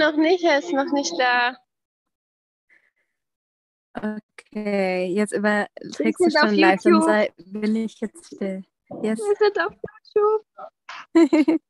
noch nicht, er ist noch nicht da. Okay, jetzt überträgst du schon live, dann sei, bin ich jetzt still. Yes. Wir sind auf YouTube.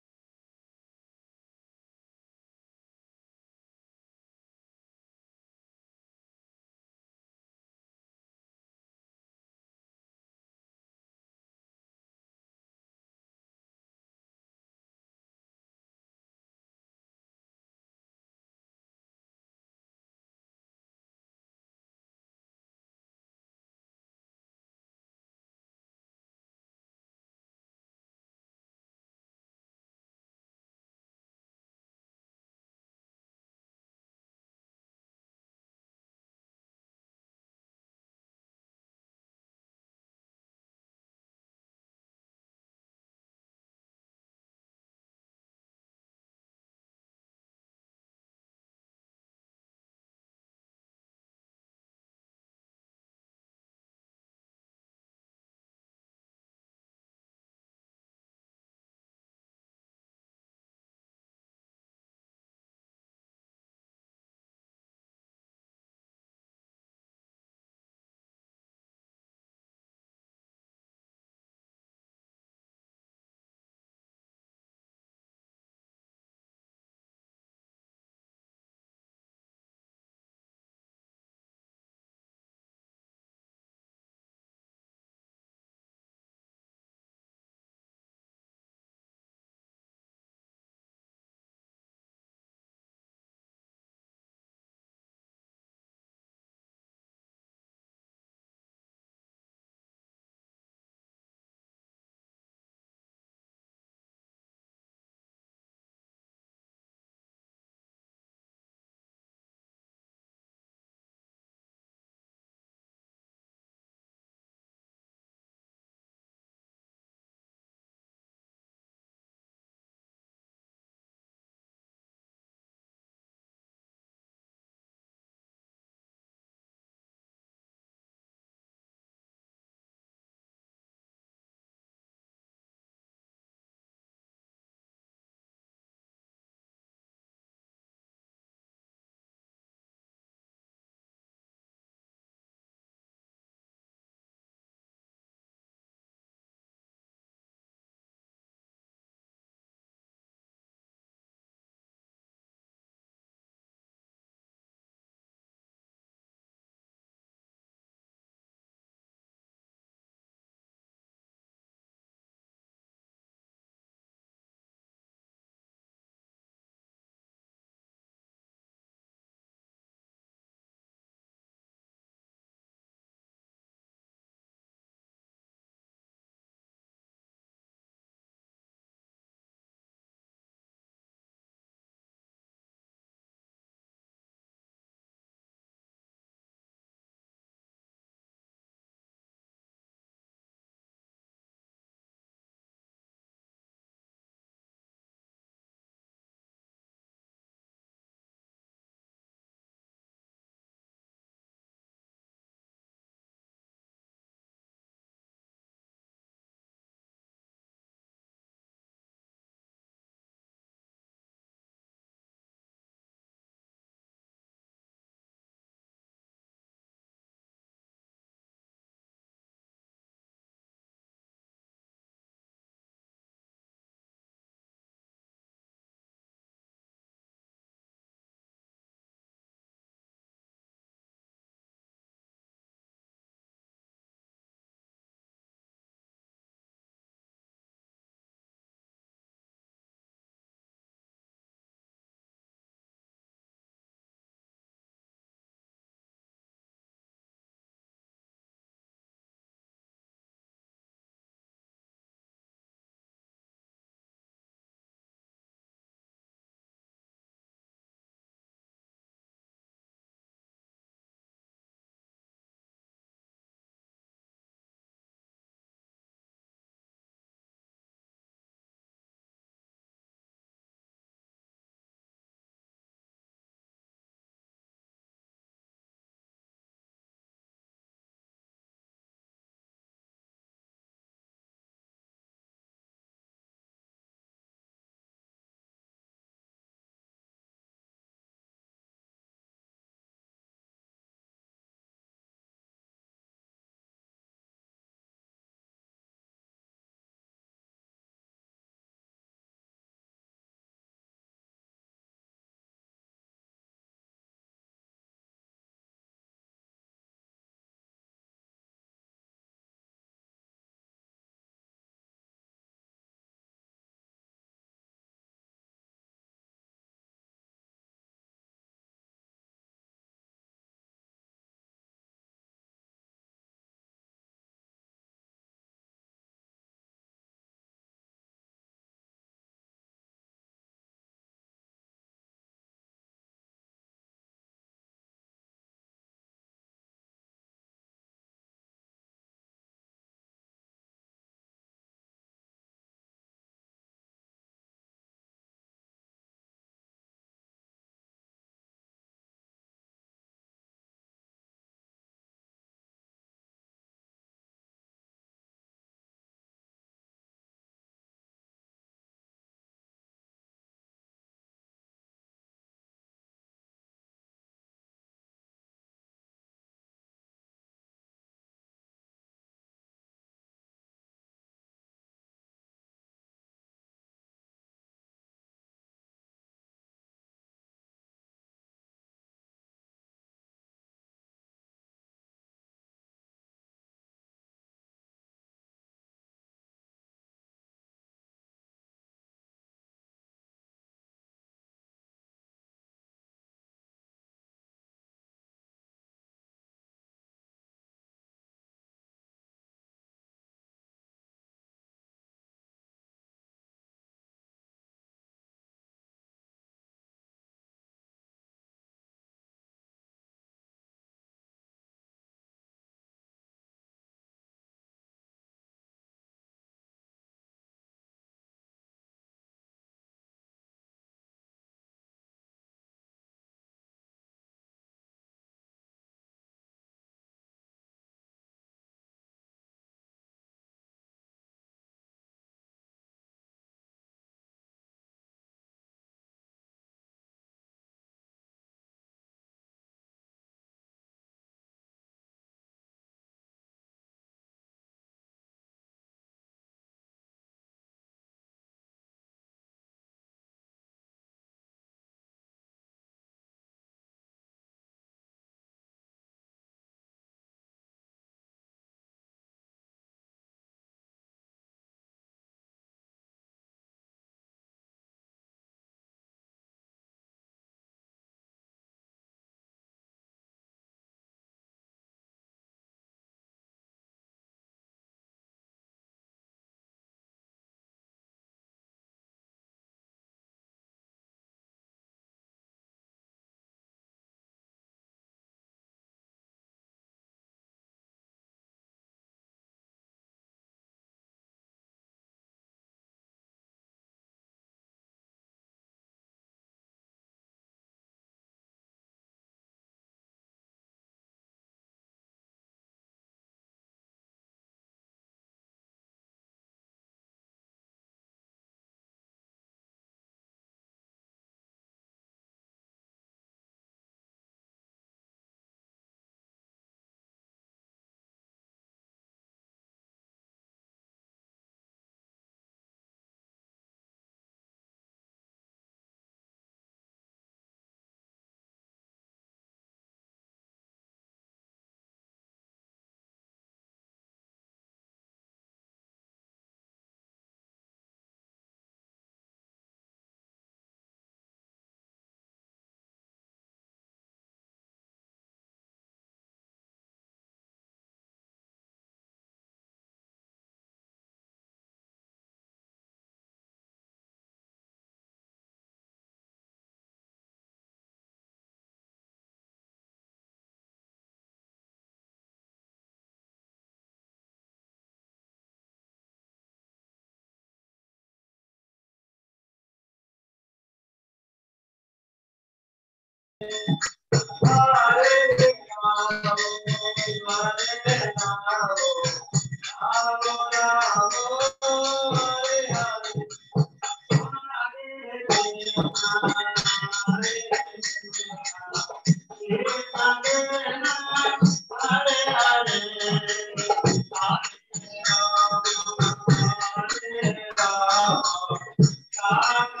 Ah.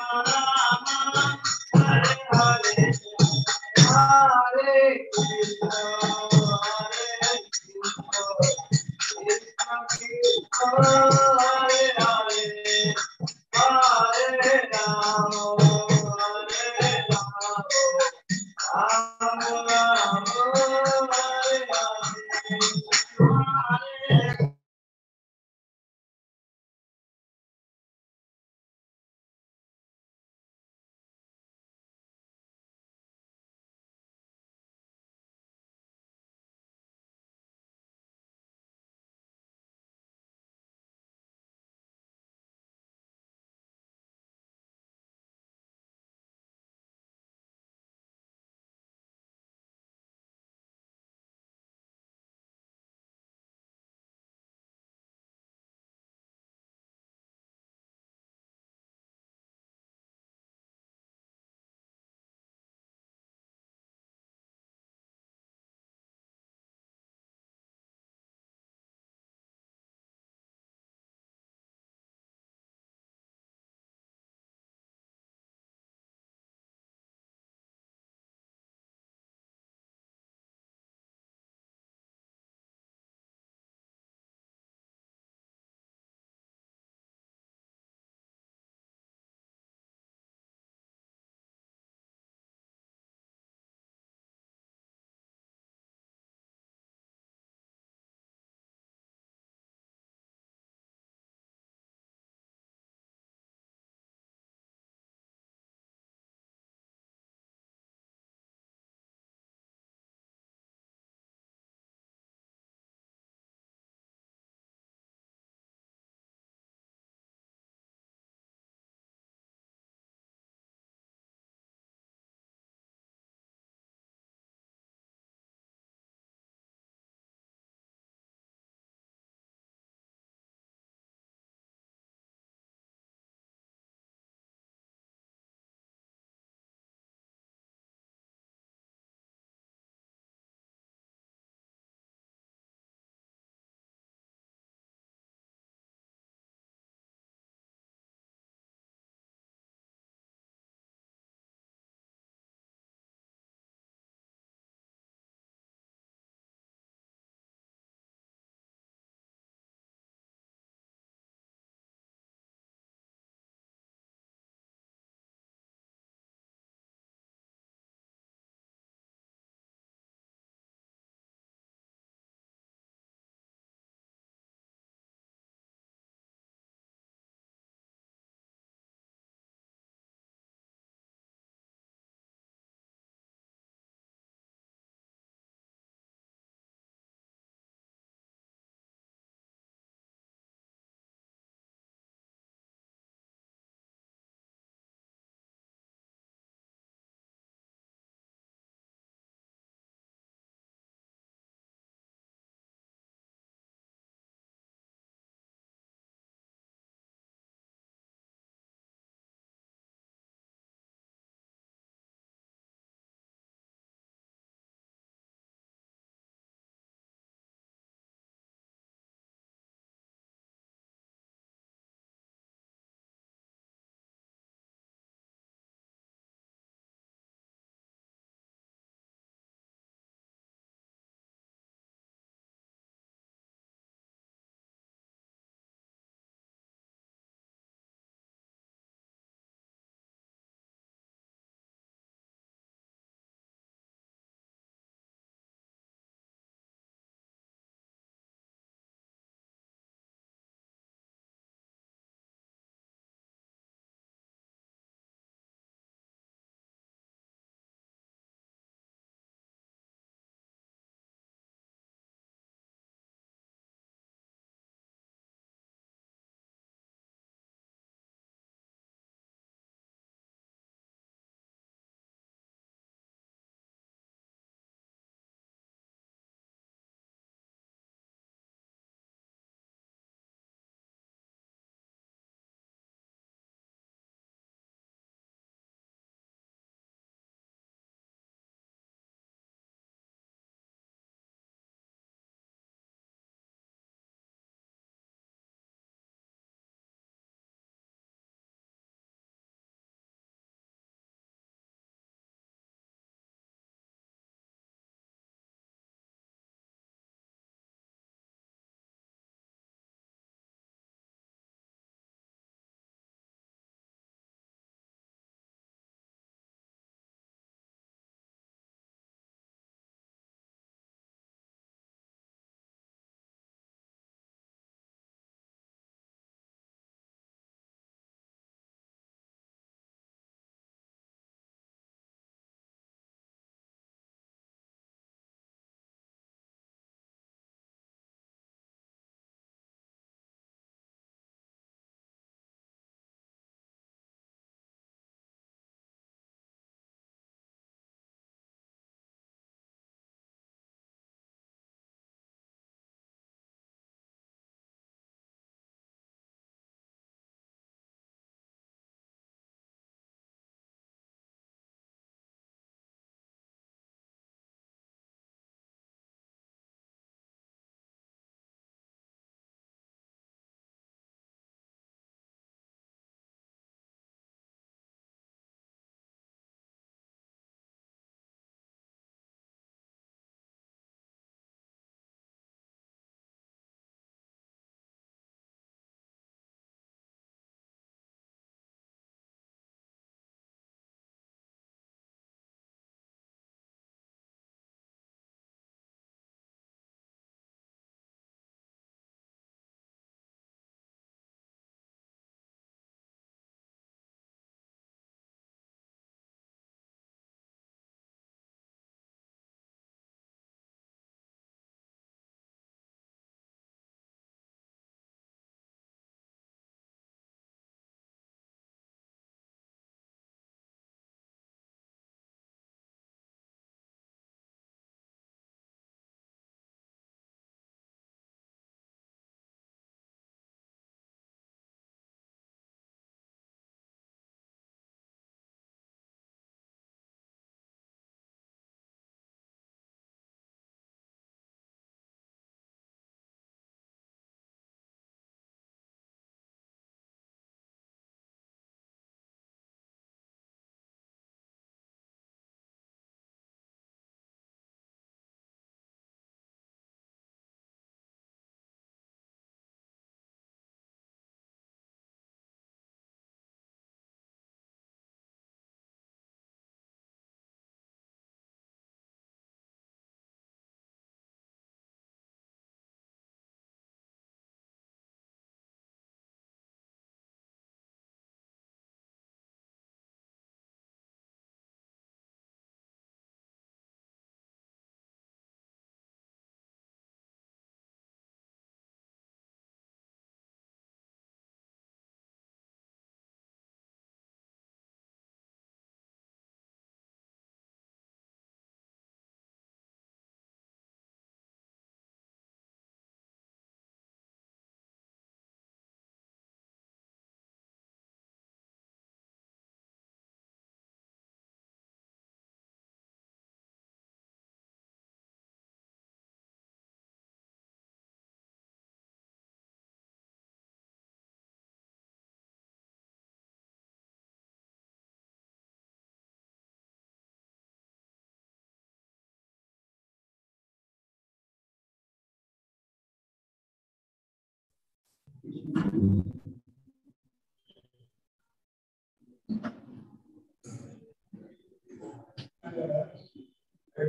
Oh.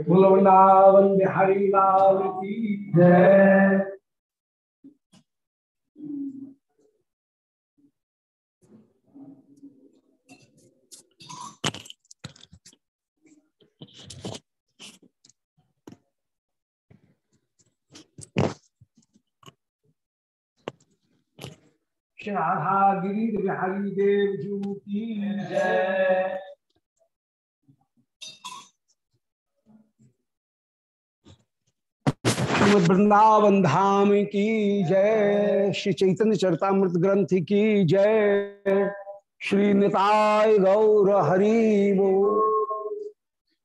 Vrindavan Bihari लाल की जय राधा गिरी बिहारी देव वृंदावन धाम की जय, श्री चैतन्य चरतामृत ग्रंथ की जय, श्री निताय गौर हरि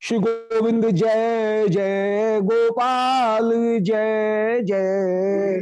श्री गोविंद जय जय गोपाल, जय जय।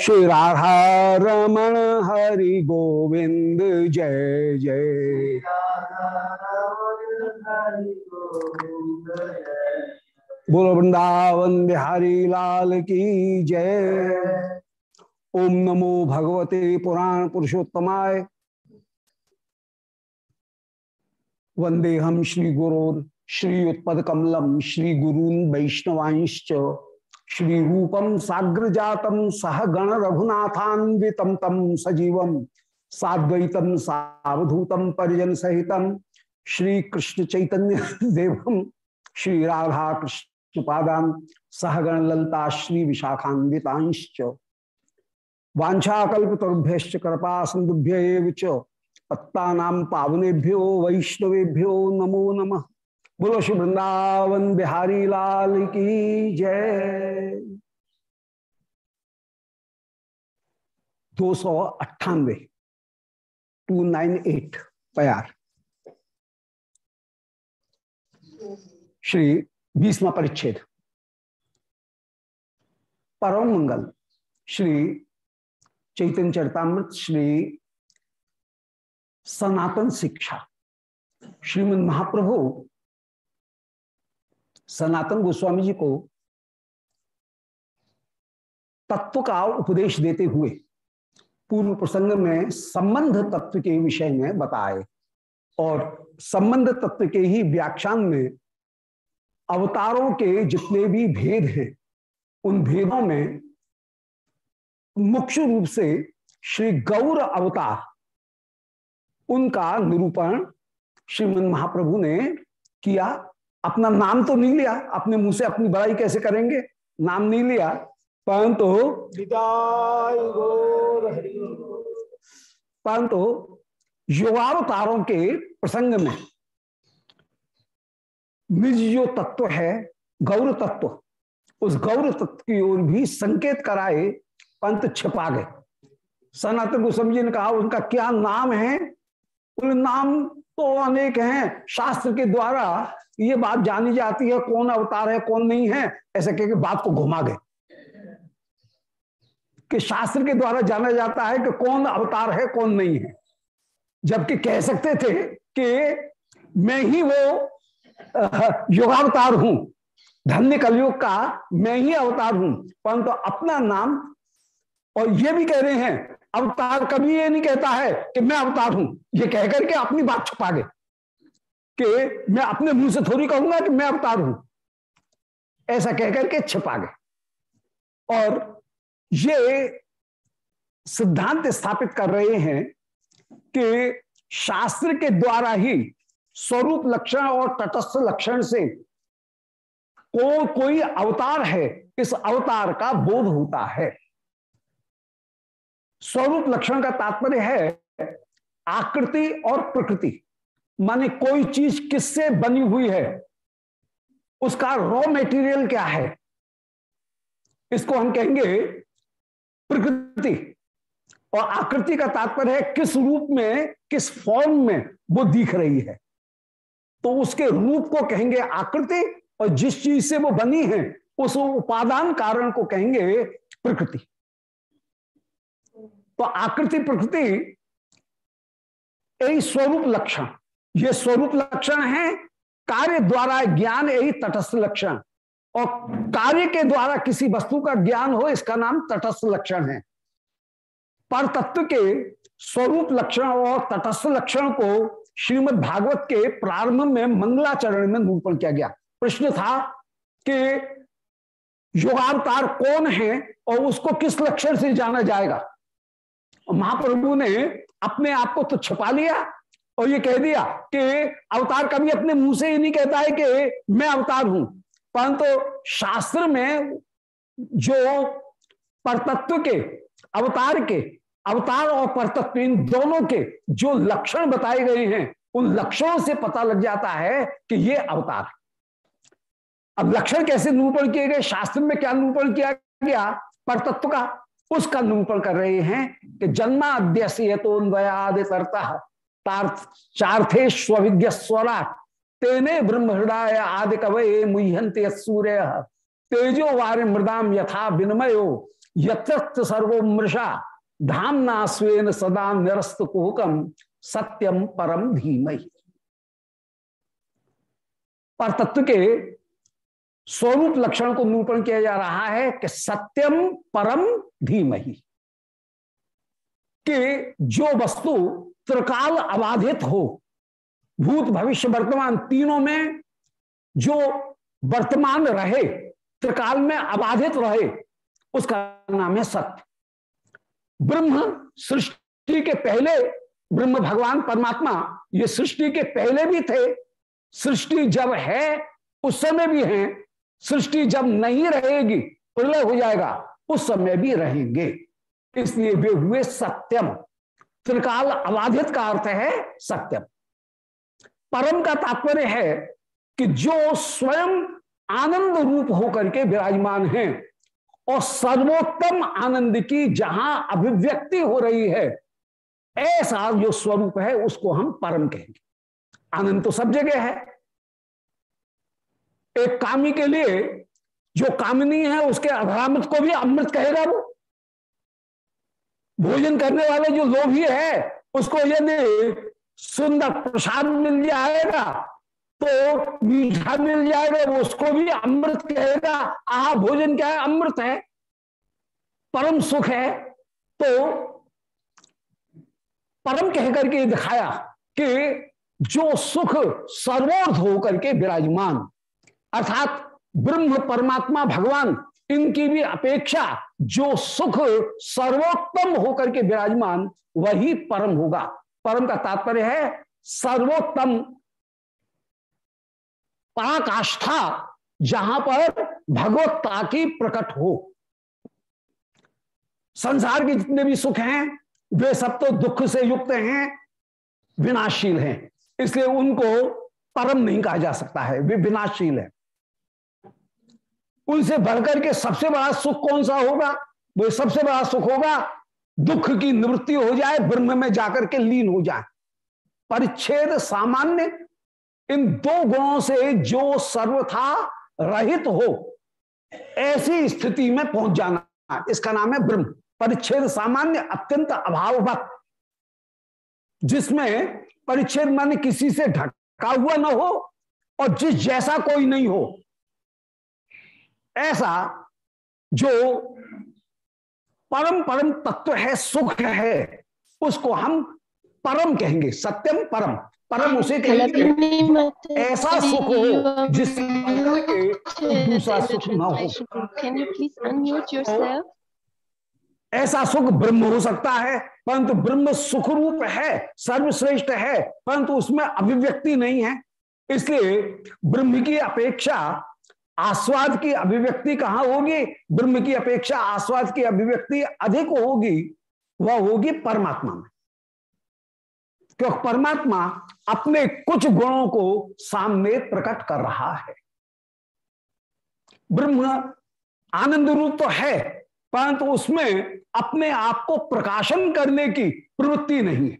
श्री राधा रमण हरि गोविंद, जय जय। बोलो, वृंदावन बिहारी लाल की जय। ओम नमो भगवते पुराण पुरुषोत्तमाय। वंदे हम श्री गुरो श्री उत्पद कमलम श्री गुरून वैष्णवांश्च। श्री रूपम साग्र जातम सह गण रघुनाथान्वितम तम सजीवम साद्वैतम सावधूतम परिजन सहितम श्री कृष्ण चैतन्य देवम श्री राधा कृष्ण पादान सहगण ललता श्री विशाखान्वितांश्च वाछाकल्पतरुभ्य कृपा सिंधुभ्य पत्ता पावनेभ्यो, वैष्णवेभ्यो नमो नमः। बोलो श्री वृंदावन बिहारी लाल की जय। दो सौ अट्ठानवे, टू नाइन एट प्यार श्री बीसवा परिच्छेद। परम मंगल, श्री चैतन्य चरतामृत, श्री सनातन शिक्षा, श्रीमद महाप्रभु सनातन गोस्वामी जी को तत्व का उपदेश देते हुए पूर्व प्रसंग में संबंध तत्व के विषय में बताए और संबंध तत्व के ही व्याख्यान में अवतारों के जितने भी भेद हैं, उन भेदों में मुख्य रूप से श्री गौर अवतार, उनका निरूपण श्रीमद महाप्रभु ने किया अपना नाम तो नहीं लिया अपने मुँह से अपनी बड़ाई कैसे करेंगे? नाम नहीं लिया परंतु परंतु युवावतारों के प्रसंग में निज जो तत्व है गौर तत्व उस गौर तत्व की ओर भी संकेत कराए पंत छिपा गए। सनातन गोस्वामी जी ने कहा उनका क्या नाम है? उन नाम तो अनेक हैं शास्त्र के द्वारा ये बात जानी जाती है, कौन अवतार है, कौन नहीं है, ऐसे कह के बात को घुमा गए। कि शास्त्र के द्वारा जाना जाता है कि कौन अवतार है, कौन नहीं है। जबकि कह सकते थे कि मैं ही वो युगावतार हूँ। धन्य कलयुग का मैं ही अवतार हूँ। परंतु तो अपना नाम और ये भी कह रहे हैं, अवतार कभी ये नहीं कहता है कि मैं अवतार हूँ। ये कहकर के अपनी बात छुपा गए कि मैं अपने मुँह से थोड़ी कहूँगा कि मैं अवतार हूँ। ऐसा कहकर के छिपा गए। और ये सिद्धांत स्थापित कर रहे हैं कि शास्त्र के द्वारा ही स्वरूप लक्षण और तटस्थ लक्षण से को कोई अवतार है, इस अवतार का बोध होता है। स्वरूप लक्षण का तात्पर्य है आकृति और प्रकृति। माने कोई चीज़ किससे बनी हुई है? उसका रॉ मेटीरियल क्या है? इसको हम कहेंगे प्रकृति। और आकृति का तात्पर्य है किस रूप में, किस फॉर्म में वो दिख रही है। तो उसके रूप को कहेंगे आकृति और जिस चीज़ से वो बनी है, उस उपादान कारण को कहेंगे प्रकृति। तो आकृति प्रकृति यही स्वरूप लक्षण। ये स्वरूप लक्षण है, कार्य द्वारा ज्ञान यही तटस्थ लक्षण। और कार्य के द्वारा किसी वस्तु का ज्ञान हो, इसका नाम तटस्थ लक्षण है। पर तत्व के स्वरूप लक्षण और तटस्थ लक्षण को श्रीमद् भागवत के प्रारंभ में मंगलाचरण में निरूपण किया गया। प्रश्न था कि योगावतार कौन है और उसको किस लक्षण से जाना जाएगा? महाप्रभु ने अपने आप को तो छुपा लिया और ये कह दिया कि अवतार कभी अपने मुँह से ही नहीं कहता है कि मैं अवतार हूँ। परंतु तो शास्त्र में जो परतत्व के, अवतार के, अवतार और परतत्व इन दोनों के जो लक्षण बताए गए हैं, उन लक्षणों से पता लग जाता है कि ये अवतार अब लक्षण कैसे निरूपण किए गए? शास्त्र में क्या निरूपण किया गया? परतत्व का। उसका निरूपण कर रहे हैं कि जन्मा अध्यस्य तो चार्थे स्विज्ञ स्वरा तेने ब्रह्म हृदय आदि कवय मुह्यंत सूर्य तेजो वार मृदाम यथा विनमयो यत्र सर्वो मृषा धामना स्वेन सदा निरस्त कुहकम सत्यम परम धीमहि। पर तत्व के स्वरूप लक्षण को निरूपण किया जा रहा है कि सत्यम परम धीमहि, कि जो वस्तु त्रिकाल अबाधित हो, भूत भविष्य वर्तमान तीनों में जो वर्तमान रहे, त्रिकाल में अबाधित रहे, उसका नाम है सत्य। ब्रह्म सृष्टि के पहले ब्रह्म भगवान परमात्मा, ये सृष्टि के पहले भी थे, सृष्टि जब है, उस समय भी है सृष्टि जब नहीं रहेगी प्रलय हो जाएगा, उस समय भी रहेंगे। इसलिए वे हुए सत्यम। त्रिकाल अबाधित का अर्थ है सत्यम। परम का तात्पर्य है कि जो स्वयं आनंद रूप होकर के विराजमान है, और सर्वोत्तम आनंद की जहाँ अभिव्यक्ति हो रही है, ऐसा जो स्वरूप है, उसको हम परम कहेंगे। आनंद तो सब जगह है। एक कामी के लिए, जो कामिनी है, उसके अधरामृत को भी अमृत कहेगा वो। भोजन करने वाले जो लोभी है, उसको यदि सुंदर प्रसाद मिल जाएगा तो मीठा मिल जाएगा, वो उसको भी अमृत कहेगा। आह, भोजन क्या है? अमृत है। परम सुख है। तो परम कह करके दिखाया कि जो सुख सर्वोर्ध होकर के विराजमान अर्थात ब्रह्म परमात्मा भगवान, इनकी भी अपेक्षा जो सुख सर्वोत्तम होकर के विराजमान, वही परम होगा। परम का तात्पर्य है सर्वोत्तम। पराकाष्ठा जहाँ पर भगवत्ता की प्रकट हो। संसार के जितने भी सुख हैं, वे सब तो दुख से युक्त हैं, विनाशील हैं। इसलिए उनको परम नहीं कहा जा सकता है, वे विनाशील है। उनसे बढ़कर के सबसे बड़ा सुख कौन सा होगा? वो सबसे बड़ा सुख होगा, दुख की निवृत्ति हो जाए, ब्रह्म में जाकर के लीन हो जाए। परिच्छेद सामान्य, इन दो गुणों से जो सर्वथा रहित हो, ऐसी स्थिति में पहुँच जाना। इसका नाम है ब्रह्म। परिच्छेद सामान्य, अत्यंत अभाववत, जिसमें परिच्छेद मान किसी से ढका हुआ ना हो और जिस जैसा कोई नहीं हो ऐसा जो परम परम तत्व है सुख है उसको हम परम कहेंगे सत्यम परम। परम उसे कहेंगे ऐसा सुख हो जिससे दूसरा सुख न हो। ऐसा सुख ब्रह्म हो सकता है परंतु ब्रह्म सुख रूप है सर्वश्रेष्ठ है परंतु उसमें अभिव्यक्ति नहीं है। इसलिए ब्रह्म की अपेक्षा आस्वाद की अभिव्यक्ति कहाँ होगी? ब्रह्म की अपेक्षा आस्वाद की अभिव्यक्ति अधिक होगी, वह होगी परमात्मा में। क्योंकि परमात्मा अपने कुछ गुणों को सामने प्रकट कर रहा है। ब्रह्म आनंद रूप तो है, परंतु तो उसमें अपने आप को प्रकाशन करने की प्रवृत्ति नहीं है।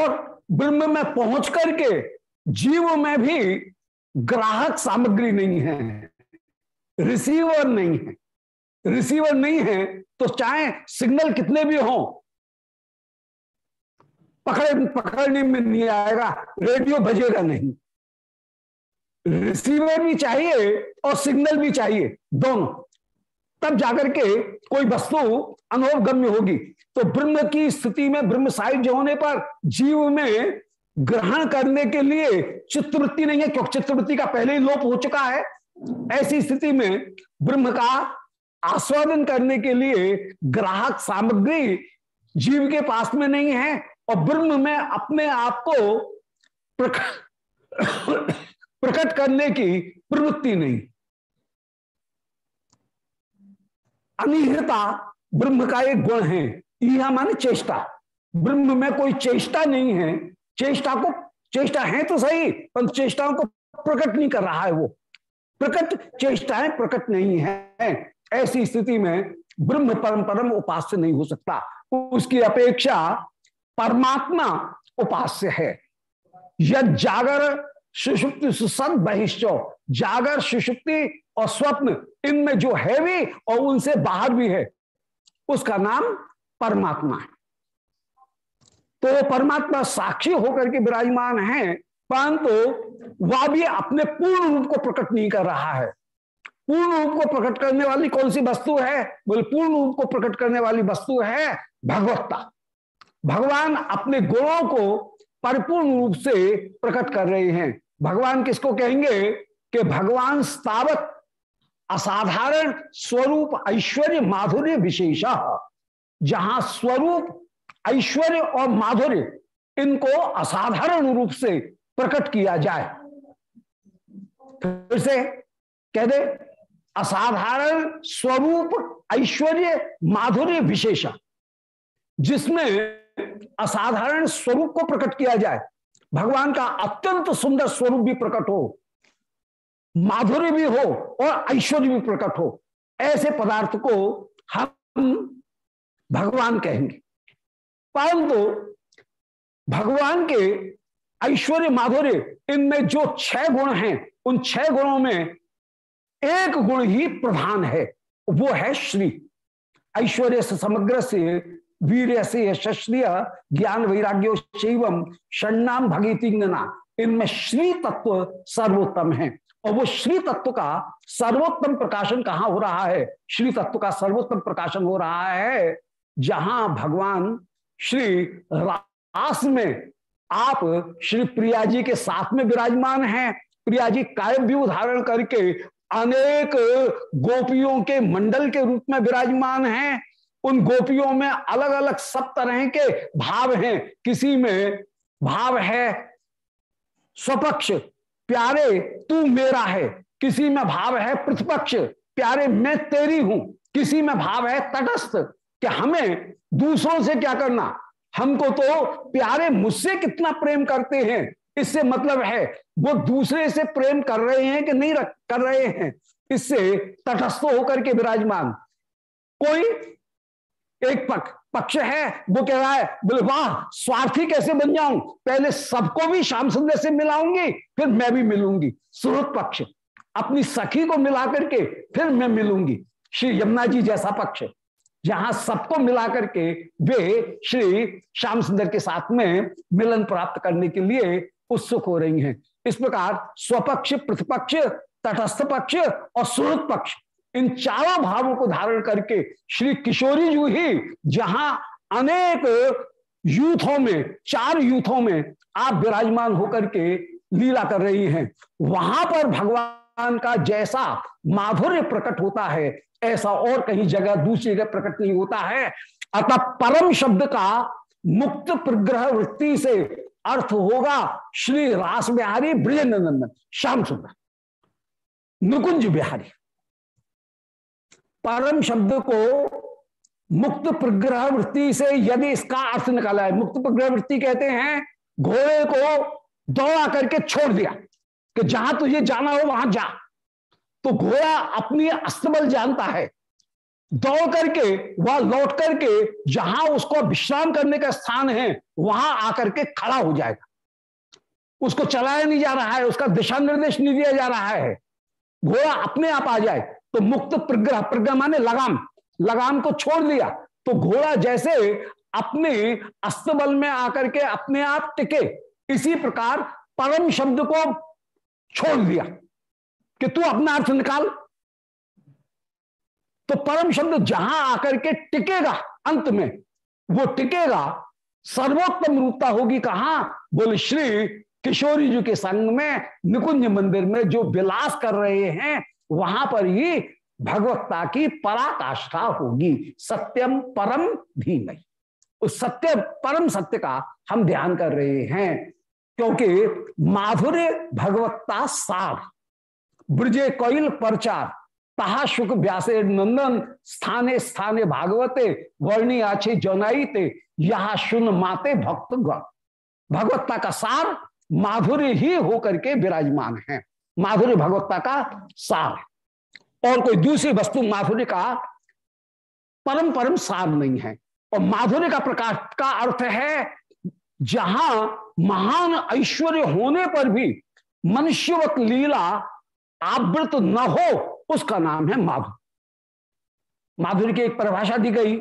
और ब्रह्म में पहुँच करके जीव में भी ग्राहक सामग्री नहीं है रिसीवर नहीं है। रिसीवर नहीं है तो चाहे सिग्नल कितने भी हों, पकड़े, पकड़ने में नहीं आएगा रेडियो बजेगा नहीं। रिसीवर भी चाहिए और सिग्नल भी चाहिए, दोनों। तब जाकर के कोई वस्तु अनुभव गम्य होगी। तो ब्रह्म की स्थिति में, ब्रह्म साहित्य होने पर जीव में ग्रहण करने के लिए चित्रवृत्ति नहीं है, क्योंकि चित्रवृत्ति का पहले ही लोप हो चुका है। ऐसी स्थिति में ब्रह्म का आस्वादन करने के लिए ग्राहक सामग्री जीव के पास में नहीं है और ब्रह्म में अपने आप को प्रक... प्रकट करने की प्रवृत्ति नहीं। अनिहता ब्रह्म का एक गुण है यह माने चेष्टा। ब्रह्म में कोई चेष्टा नहीं है चेष्टा को, चेष्टा है तो सही, पर चेष्टाओं को प्रकट नहीं कर रहा है वो। प्रकट चेष्टाएँ प्रकट नहीं है। ऐसी स्थिति में ब्रह्म परम परम उपास्य नहीं हो सकता। उसकी अपेक्षा परमात्मा उपास्य है। यद जागर सुषुप्ति सुसद बहिश्चो जागर सुषुप्ति और स्वप्न इनमें जो है भी और उनसे बाहर भी है, उसका नाम परमात्मा है। तो परमात्मा साक्षी होकर के विराजमान है, परंतु वह भी अपने पूर्ण रूप को प्रकट नहीं कर रहा है। पूर्ण रूप को प्रकट करने वाली कौन सी वस्तु है? बोले, पूर्ण रूप को प्रकट करने वाली वस्तु है भगवत्ता। भगवान अपने गुणों को परिपूर्ण रूप से प्रकट कर रहे हैं। भगवान किसको कहेंगे? कि भगवान स्थावत असाधारण स्वरूप ऐश्वर्य माधुर्य विशेष, जहाँ स्वरूप ऐश्वर्य और माधुर्य इनको असाधारण रूप से प्रकट किया जाए। फिर से कह दे, असाधारण स्वरूप ऐश्वर्य माधुर्य विशेषा, जिसमें असाधारण स्वरूप को प्रकट किया जाए। भगवान का अत्यंत सुंदर स्वरूप भी प्रकट हो, माधुर्य भी हो और ऐश्वर्य भी प्रकट हो, ऐसे पदार्थ को हम भगवान कहेंगे। परंतु भगवान के ऐश्वर्य माधुर्य, इनमें जो छह गुण हैं, उन छह गुणों में एक गुण ही प्रधान है, वो है श्री। ऐश्वर्य से, समग्र से, वीर से यशस्त्रीय ज्ञान वैराग्यो, शिवम, षण्णाम भगीतिंगना इनमें श्री तत्व सर्वोत्तम है। और वो श्री तत्व का सर्वोत्तम प्रकाशन कहाँ हो रहा है? श्री तत्व का सर्वोत्तम प्रकाशन हो रहा है जहाँ भगवान श्री रास में आप श्री प्रिया जी के साथ में विराजमान हैं। प्रिया जी कायम भी उदाहरण करके अनेक गोपियों के मंडल के रूप में विराजमान हैं। उन गोपियों में अलग अलग सब तरह के भाव हैं। किसी में भाव है, स्वपक्ष, प्यारे तू मेरा है। किसी में भाव है, प्रतिपक्ष, प्यारे मैं तेरी हूँ। किसी में भाव है, तटस्थ कि हमें दूसरों से क्या करना? हमको तो प्यारे मुझसे कितना प्रेम करते हैं। इससे मतलब है वो दूसरे से प्रेम कर रहे हैं कि नहीं रख, कर रहे हैं? इससे तटस्थ होकर के विराजमान। कोई एक पक, पक्ष है वो कह रहा है बोले वाह स्वार्थी कैसे बन जाऊँ? पहले सबको भी श्याम सुंदर से मिलाऊँगी फिर मैं भी मिलूँगी। सुहृत पक्ष अपनी सखी को मिला करके फिर मैं मिलूँगी। श्री यमुना जी जैसा पक्ष। जहाँ सबको मिला करके वे श्री श्याम सुंदर के साथ में मिलन प्राप्त करने के लिए उत्सुक हो रही हैं। इस प्रकार स्वपक्ष, प्रतिपक्ष, तटस्थ पक्ष और सुहृत पक्ष, इन चारों भावों को धारण करके श्री किशोरी जी ही जहाँ अनेक यूथों में, चार यूथों में आप विराजमान होकर के लीला कर रही हैं। वहाँ पर भगवान का जैसा माधुर्य प्रकट होता है ऐसा और कहीं जगह, दूसरी जगह प्रकट नहीं होता है। अतः परम शब्द का मुक्त प्रग्रह वृत्ति से अर्थ होगा श्री रास बिहारी ब्रजेंद्र श्याम सुंदर। नुकुंज बिहारी। परम शब्द को मुक्त प्रग्रह वृत्ति से यदि इसका अर्थ निकाला है, मुक्त प्रग्रह वृत्ति कहते हैं, घोड़े को दौड़ा करके छोड़ दिया कि जहाँ तुझे जाना हो वहाँ जा। तो घोड़ा अपनी अस्तबल जानता है। दौड़ करके, वह लौट करके जहाँ उसको विश्राम करने का स्थान है, वहाँ आकर के खड़ा हो जाएगा। उसको चलाया नहीं जा रहा है, उसका दिशा निर्देश नहीं दिया जा रहा है। घोड़ा अपने आप आ जाए तो मुक्त प्रग्रह प्रग्रह माने लगाम लगाम को छोड़ दिया। तो घोड़ा जैसे अपने अस्तबल में आकर के अपने आप टिके, इसी प्रकार परम शब्द को छोड़ दिया। कि तू अपना अर्थ निकाल। तो परम शब्द जहाँ आकर के टिकेगा अंत में, वो टिकेगा। सर्वोत्तम रूपता होगी कहा? बोले, श्री किशोरी जी के संग में, निकुंज मंदिर में जो विलास कर रहे हैं, वहाँ पर ही भगवत्ता की पराकाष्ठा होगी। सत्यम परम भी नहीं उस सत्य, परम सत्य का हम ध्यान कर रहे हैं, क्योंकि माधुर्य भगवत्ता सार। ब्रजे कोयल प्रचार तहा शुक व्यासे नंदन, स्थाने स्थाने भागवते, वर्णी आछे जनाईते, यहा सुन माते भक्त भगवत्ता का सार माधुर्य ही होकर के विराजमान है। माधुर्य भगवत्ता का सार और कोई दूसरी वस्तु माधुर्य का परम परम सार नहीं है। और माधुर्य का प्रकाश का अर्थ है, जहाँ महान ऐश्वर्य होने पर भी मनुष्यवत लीला आवृत न हो उसका नाम है माधुर। माधुर्य की एक परिभाषा दी गई।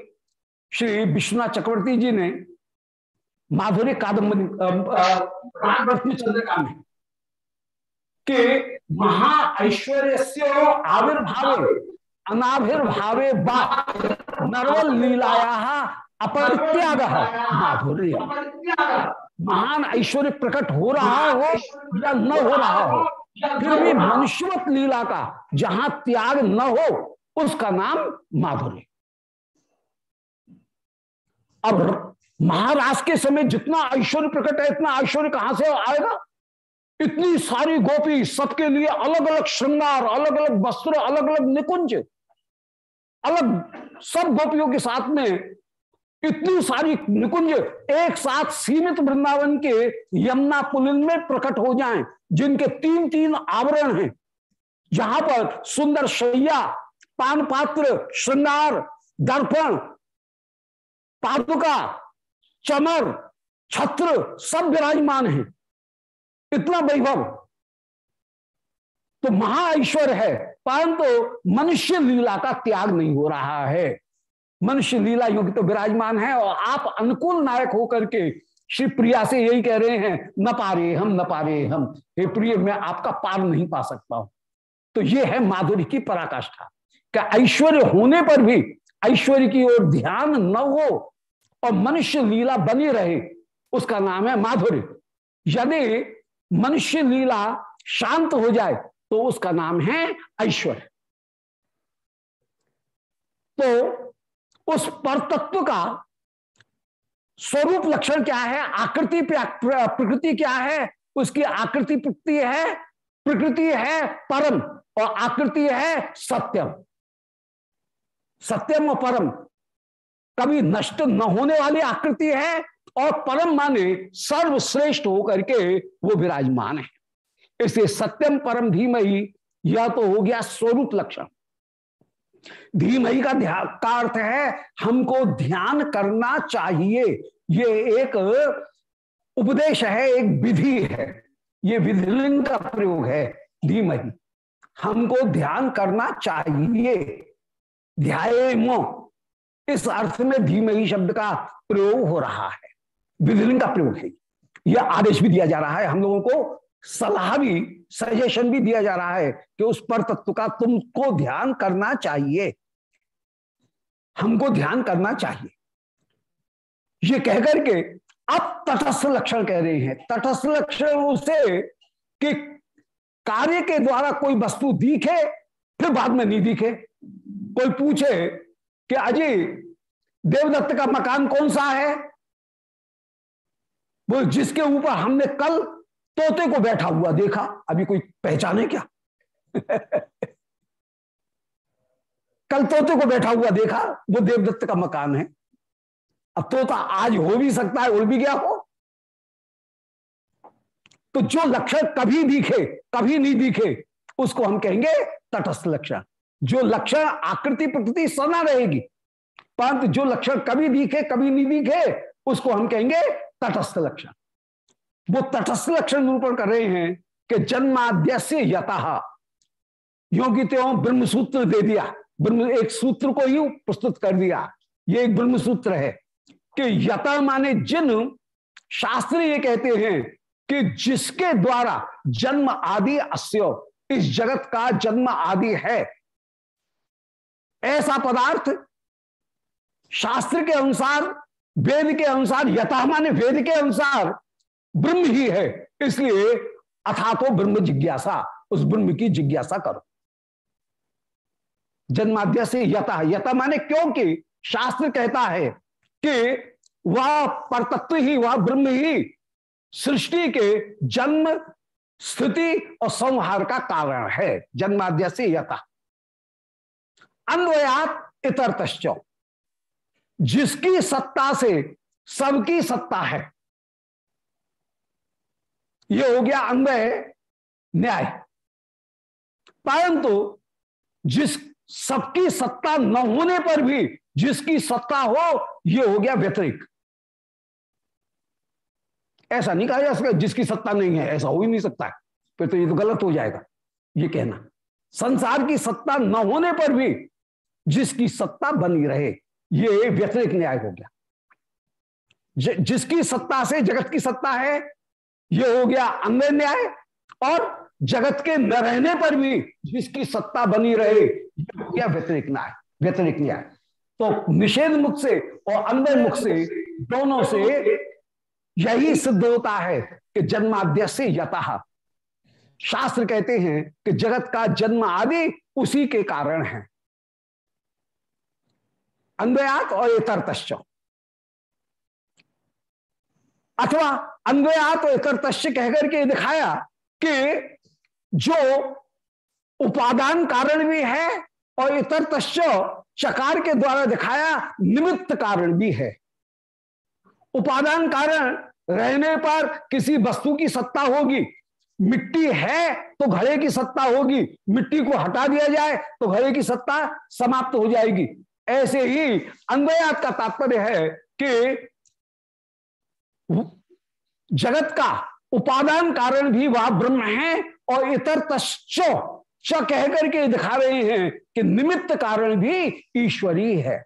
श्री विश्वनाथ चक्रवर्ती जी ने माधुर्य कादम्बरी चंद्रिका में कि महा ऐश्वर्य से आविर्भावे अनाभिर्भावे नरवल लीलाया अपरित्याग। माधुर्य महान ऐश्वर्य प्रकट हो रहा हो या न हो रहा हो? भी मनुष्यवत लीला का जहाँ त्याग न हो, उसका नाम माधुर्य। अब महाराज के समय जितना ऐश्वर्य प्रकट है, इतना ऐश्वर्य कहाँ से आएगा? इतनी सारी गोपी सबके लिए अलग अलग श्रृंगार अलग अलग वस्त्र अलग अलग निकुंज, अलग सब गोपियों के साथ में इतनी सारी निकुंज एक साथ सीमित वृंदावन के यमुना पुलिन में प्रकट हो जाएँ, जिनके तीन तीन आवरण हैं। जहाँ पर सुंदर शैया पान पात्र श्रृंगार, दर्पण, पादुका, चमर, छत्र सब विराजमान है। इतना वैभव। तो महा ईश्वर है, परंतु मनुष्य लीला का त्याग नहीं हो रहा है। मनुष्य लीला युग तो विराजमान है और आप अनुकूल नायक होकर के श्री प्रिया से यही कह रहे हैं, न पारे हम, न पारे हम। हे प्रिय, मैं आपका पार नहीं पा सकता हूँ। तो ये है माधुरी की पराकाष्ठा। क्या ऐश्वर्य होने पर भी ऐश्वर्य की ओर ध्यान न हो और मनुष्य लीला बनी रहे, उसका नाम है माधुर्य यदि मनुष्य लीला शांत हो जाए तो उसका नाम है ऐश्वर्य। तो उस पर तत्व का स्वरूप लक्षण क्या है? आकृति प्रकृति क्या है? उसकी आकृति प्रकृति है प्रकृति है परम और आकृति है सत्यम। सत्यम और परम। कभी नष्ट न होने वाली आकृति है और परम माने सर्वश्रेष्ठ होकर के वो विराजमान है। इसलिए सत्यम परम धीम ही यह तो हो गया स्वरूप लक्षण। धीमही का ध्यान का अर्थ है, हमको ध्यान करना चाहिए। ये एक उपदेश है, एक विधि है। ये विधिलिंग का प्रयोग है, धीमही। हमको ध्यान करना चाहिए। ध्याय इस अर्थ में धीमही शब्द का प्रयोग हो रहा है। विधिलिंग का प्रयोग है। यह आदेश भी दिया जा रहा है। हम लोगों को सलाह भी सजेशन भी दिया जा रहा है कि उस पर तत्व का तुमको ध्यान करना चाहिए। हमको ध्यान करना चाहिए। ये कहकर के अब तटस्थ लक्षण कह रहे हैं। तटस्थ लक्षण उसे कि कार्य के द्वारा कोई वस्तु दिखे, फिर बाद में नहीं दिखे। कोई पूछे कि अजय देवदत्त का मकान कौन सा है? वो जिसके ऊपर हमने कल तोते को बैठा हुआ देखा, अभी कोई पहचाने क्या? कल तोते को बैठा हुआ देखा वो देवदत्त का मकान है। अब तोता आज हो भी सकता है, उड़ भी गया हो। तो जो लक्षण कभी दिखे, कभी नहीं दिखे, उसको हम कहेंगे तटस्थ लक्षण। जो लक्षण आकृति प्रकृति सना रहेगी, परंतु जो लक्षण कभी दिखे, कभी नहीं दिखे, उसको हम कहेंगे तटस्थ लक्षण। वो तटस्थ लक्षण निरूपण कर रहे हैं कि जन्माद्य से यतः। योगी त्यों ब्रह्म सूत्र दे दिया। ब्रह्म, एक सूत्र को ही प्रस्तुत कर दिया। ये एक ब्रह्म सूत्र है कि यथा माने जिन। शास्त्र ये कहते हैं कि जिसके द्वारा जन्म आदि अस्यो, इस जगत का जन्म आदि है। ऐसा पदार्थ शास्त्र के अनुसार, वेद के अनुसार यथा माने वेद के अनुसार ब्रह्म ही है। इसलिए अथा तो ब्रह्म जिज्ञासा, उस ब्रह्म की जिज्ञासा करो। जन्माद्य से यथा यथा माने क्योंकि शास्त्र कहता है कि वह परतत्व ही, वह ब्रह्म ही सृष्टि के जन्म, स्थिति और संहार का कारण है। जन्माद्य से यथा अन्वयात इतर जिसकी सत्ता से सबकी सत्ता है। यह हो गया अन्वय न्याय। परंतु जिस सबकी सत्ता न होने पर भी जिसकी सत्ता हो यह हो गया व्यतिरिक। ऐसा नहीं कहा जा सकता जिसकी सत्ता नहीं है, ऐसा हो ही नहीं सकता। फिर तो ये तो गलत हो जाएगा, ये कहना। संसार की सत्ता न होने पर भी जिसकी सत्ता बनी रहे, ये व्यतिरिक न्याय हो गया। जिसकी सत्ता से जगत की सत्ता है ये हो गया अंग न्याय और जगत के न रहने पर भी जिसकी सत्ता बनी रहे, ये हो गया व्यतिरिक न्याय व्यतिरिक न्याय। तो निषेध मुख से और अंदर मुख से दोनों से यही सिद्ध होता है कि जन्माद्य से यतः। शास्त्र कहते हैं कि जगत का जन्म आदि उसी के कारण है। अन्वयात और इतरतश्च अथवा अन्वयात और इतरतश्च कहकर के दिखाया कि जो उपादान कारण भी है और इतरतश्च चकार के द्वारा दिखाया निमित्त कारण भी है। उपादान कारण रहने पर किसी वस्तु की सत्ता होगी, मिट्टी है तो घड़े की सत्ता होगी, मिट्टी को हटा दिया जाए तो घड़े की सत्ता समाप्त हो जाएगी। ऐसे ही अन्वयात का तात्पर्य है कि जगत का उपादान कारण भी वह ब्रह्म है और इतर तश्च कह करके दिखा रहे हैं कि निमित्त कारण भी ईश्वरी है।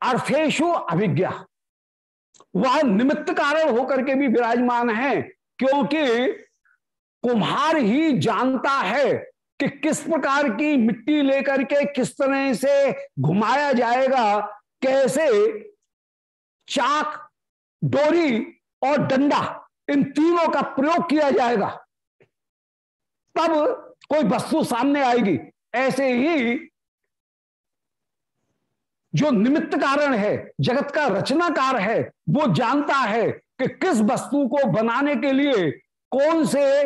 अर्थेशु अभिज्ञा वह निमित्त कारण होकर के भी विराजमान है, क्योंकि कुम्हार ही जानता है कि किस प्रकार की मिट्टी लेकर के किस तरह से घुमाया जाएगा, कैसे चाक डोरी और डंडा इन तीनों का प्रयोग किया जाएगा। तब कोई वस्तु सामने आएगी। ऐसे ही जो निमित्त कारण है, जगत का रचनाकार है, वो जानता है कि किस वस्तु को बनाने के लिए कौन से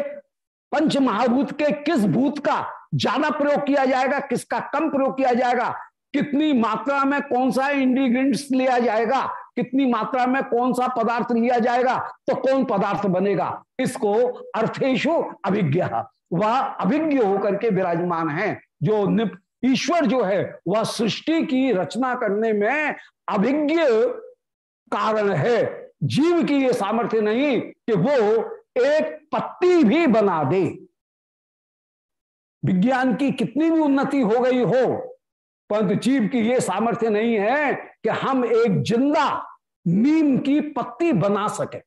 पंच महाभूत के किस भूत का ज़्यादा प्रयोग किया जाएगा, किसका कम प्रयोग किया जाएगा, कितनी मात्रा में कौन सा इंग्रीडियंट्स लिया जाएगा कितनी मात्रा में कौन सा पदार्थ लिया जाएगा तो कौन पदार्थ बनेगा? इसको अर्थेशु अभिज्ञ, वह अभिज्ञ होकर के विराजमान है। जो ईश्वर जो है, वह सृष्टि की रचना करने में अभिज्ञ कारण है। जीव की यह सामर्थ्य नहीं कि वो एक पत्ती भी बना दे। विज्ञान की कितनी भी उन्नति हो गई हो परंतु जीव की यह सामर्थ्य नहीं है कि हम एक ज़िंदा नीम की पत्ती बना सके,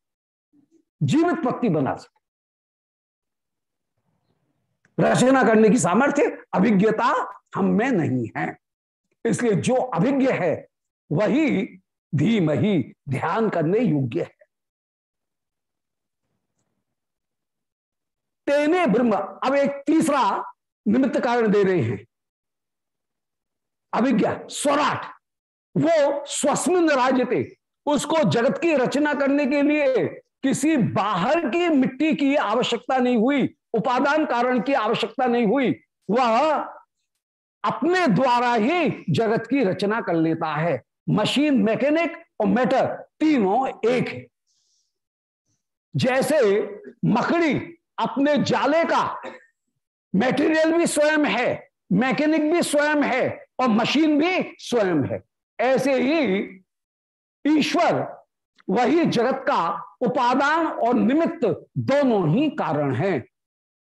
जीवित पत्ती बना सके। रचना करने की सामर्थ्य, अभिज्ञता हम में नहीं है। इसलिए जो अभिज्ञ है, वही धीम ही ध्यान करने योग्य है। तेने ब्रह्म, अब एक तीसरा निमित्त कारण दे रहे हैं। अभिज्ञा, स्वराट, वो स्वस्मिन राज्यते उसको जगत की रचना करने के लिए किसी बाहर की मिट्टी की आवश्यकता नहीं हुई, उपादान कारण की आवश्यकता नहीं हुई। वह अपने द्वारा ही जगत की रचना कर लेता है। मशीन, मैकेनिक और मैटर तीनों एक है। जैसे मकड़ी अपने जाले का, मेटेरियल भी स्वयं है, मैकेनिक भी स्वयं है और मशीन भी स्वयं है। ऐसे ही ईश्वर, वही जगत का उपादान और निमित्त दोनों ही कारण हैं।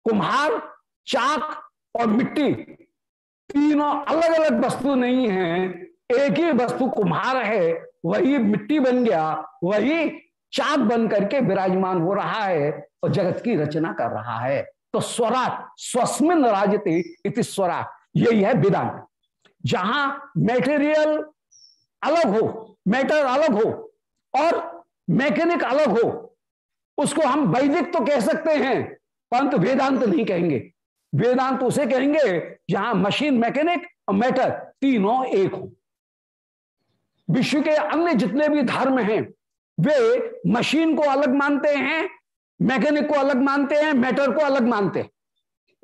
कुम्हार, चाक और मिट्टी तीनों अलग अलग वस्तु नहीं है। एक ही वस्तु कुम्हार है, वही मिट्टी बन गया, वही चाक बन करके विराजमान हो रहा है और जगत की रचना कर रहा है। तो स्वराट स्वस्मिन राजते इति स्वराट यही है वेदांत। जहाँ मेटेरियल अलग हो मैटर अलग हो और मैकेनिक अलग हो, उसको हम वैदिक तो कह सकते हैं, परंतु वेदांत नहीं कहेंगे। वेदांत उसे कहेंगे जहाँ मशीन मैकेनिक और मैटर तीनों एक हो। विश्व के अन्य जितने भी धर्म हैं, वे मशीन को अलग मानते हैं मैकेनिक को अलग मानते हैं मैटर को अलग मानते हैं।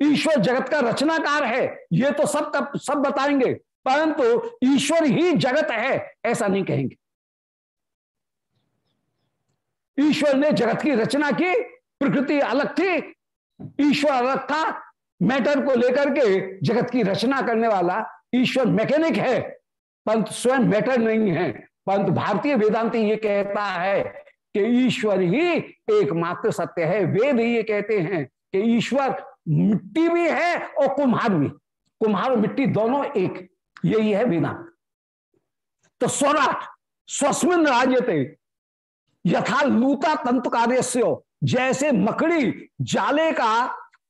ईश्वर जगत का रचनाकार है, ये तो सब तब, सब बताएँगे। परंतु ईश्वर ही जगत है, ऐसा नहीं कहेंगे। ईश्वर ने जगत की रचना की, प्रकृति अलग थी, ईश्वर अलग था, मैटर को लेकर के जगत की रचना करने वाला ईश्वर मैकेनिक है, परंतु स्वयं मैटर नहीं है, परंतु भारतीय वेदांत ये कहता है कि ईश्वर ही एकमात्र सत्य है। वेद ये कहते हैं कि ईश्वर मिट्टी भी है और कुम्हार भी। कुम्हार और मिट्टी दोनों एक। यही है वेदांत तो स्वराट स्वस्मिन राज्यते यथा लूता तंत्र कार्य जैसे मकड़ी जाले का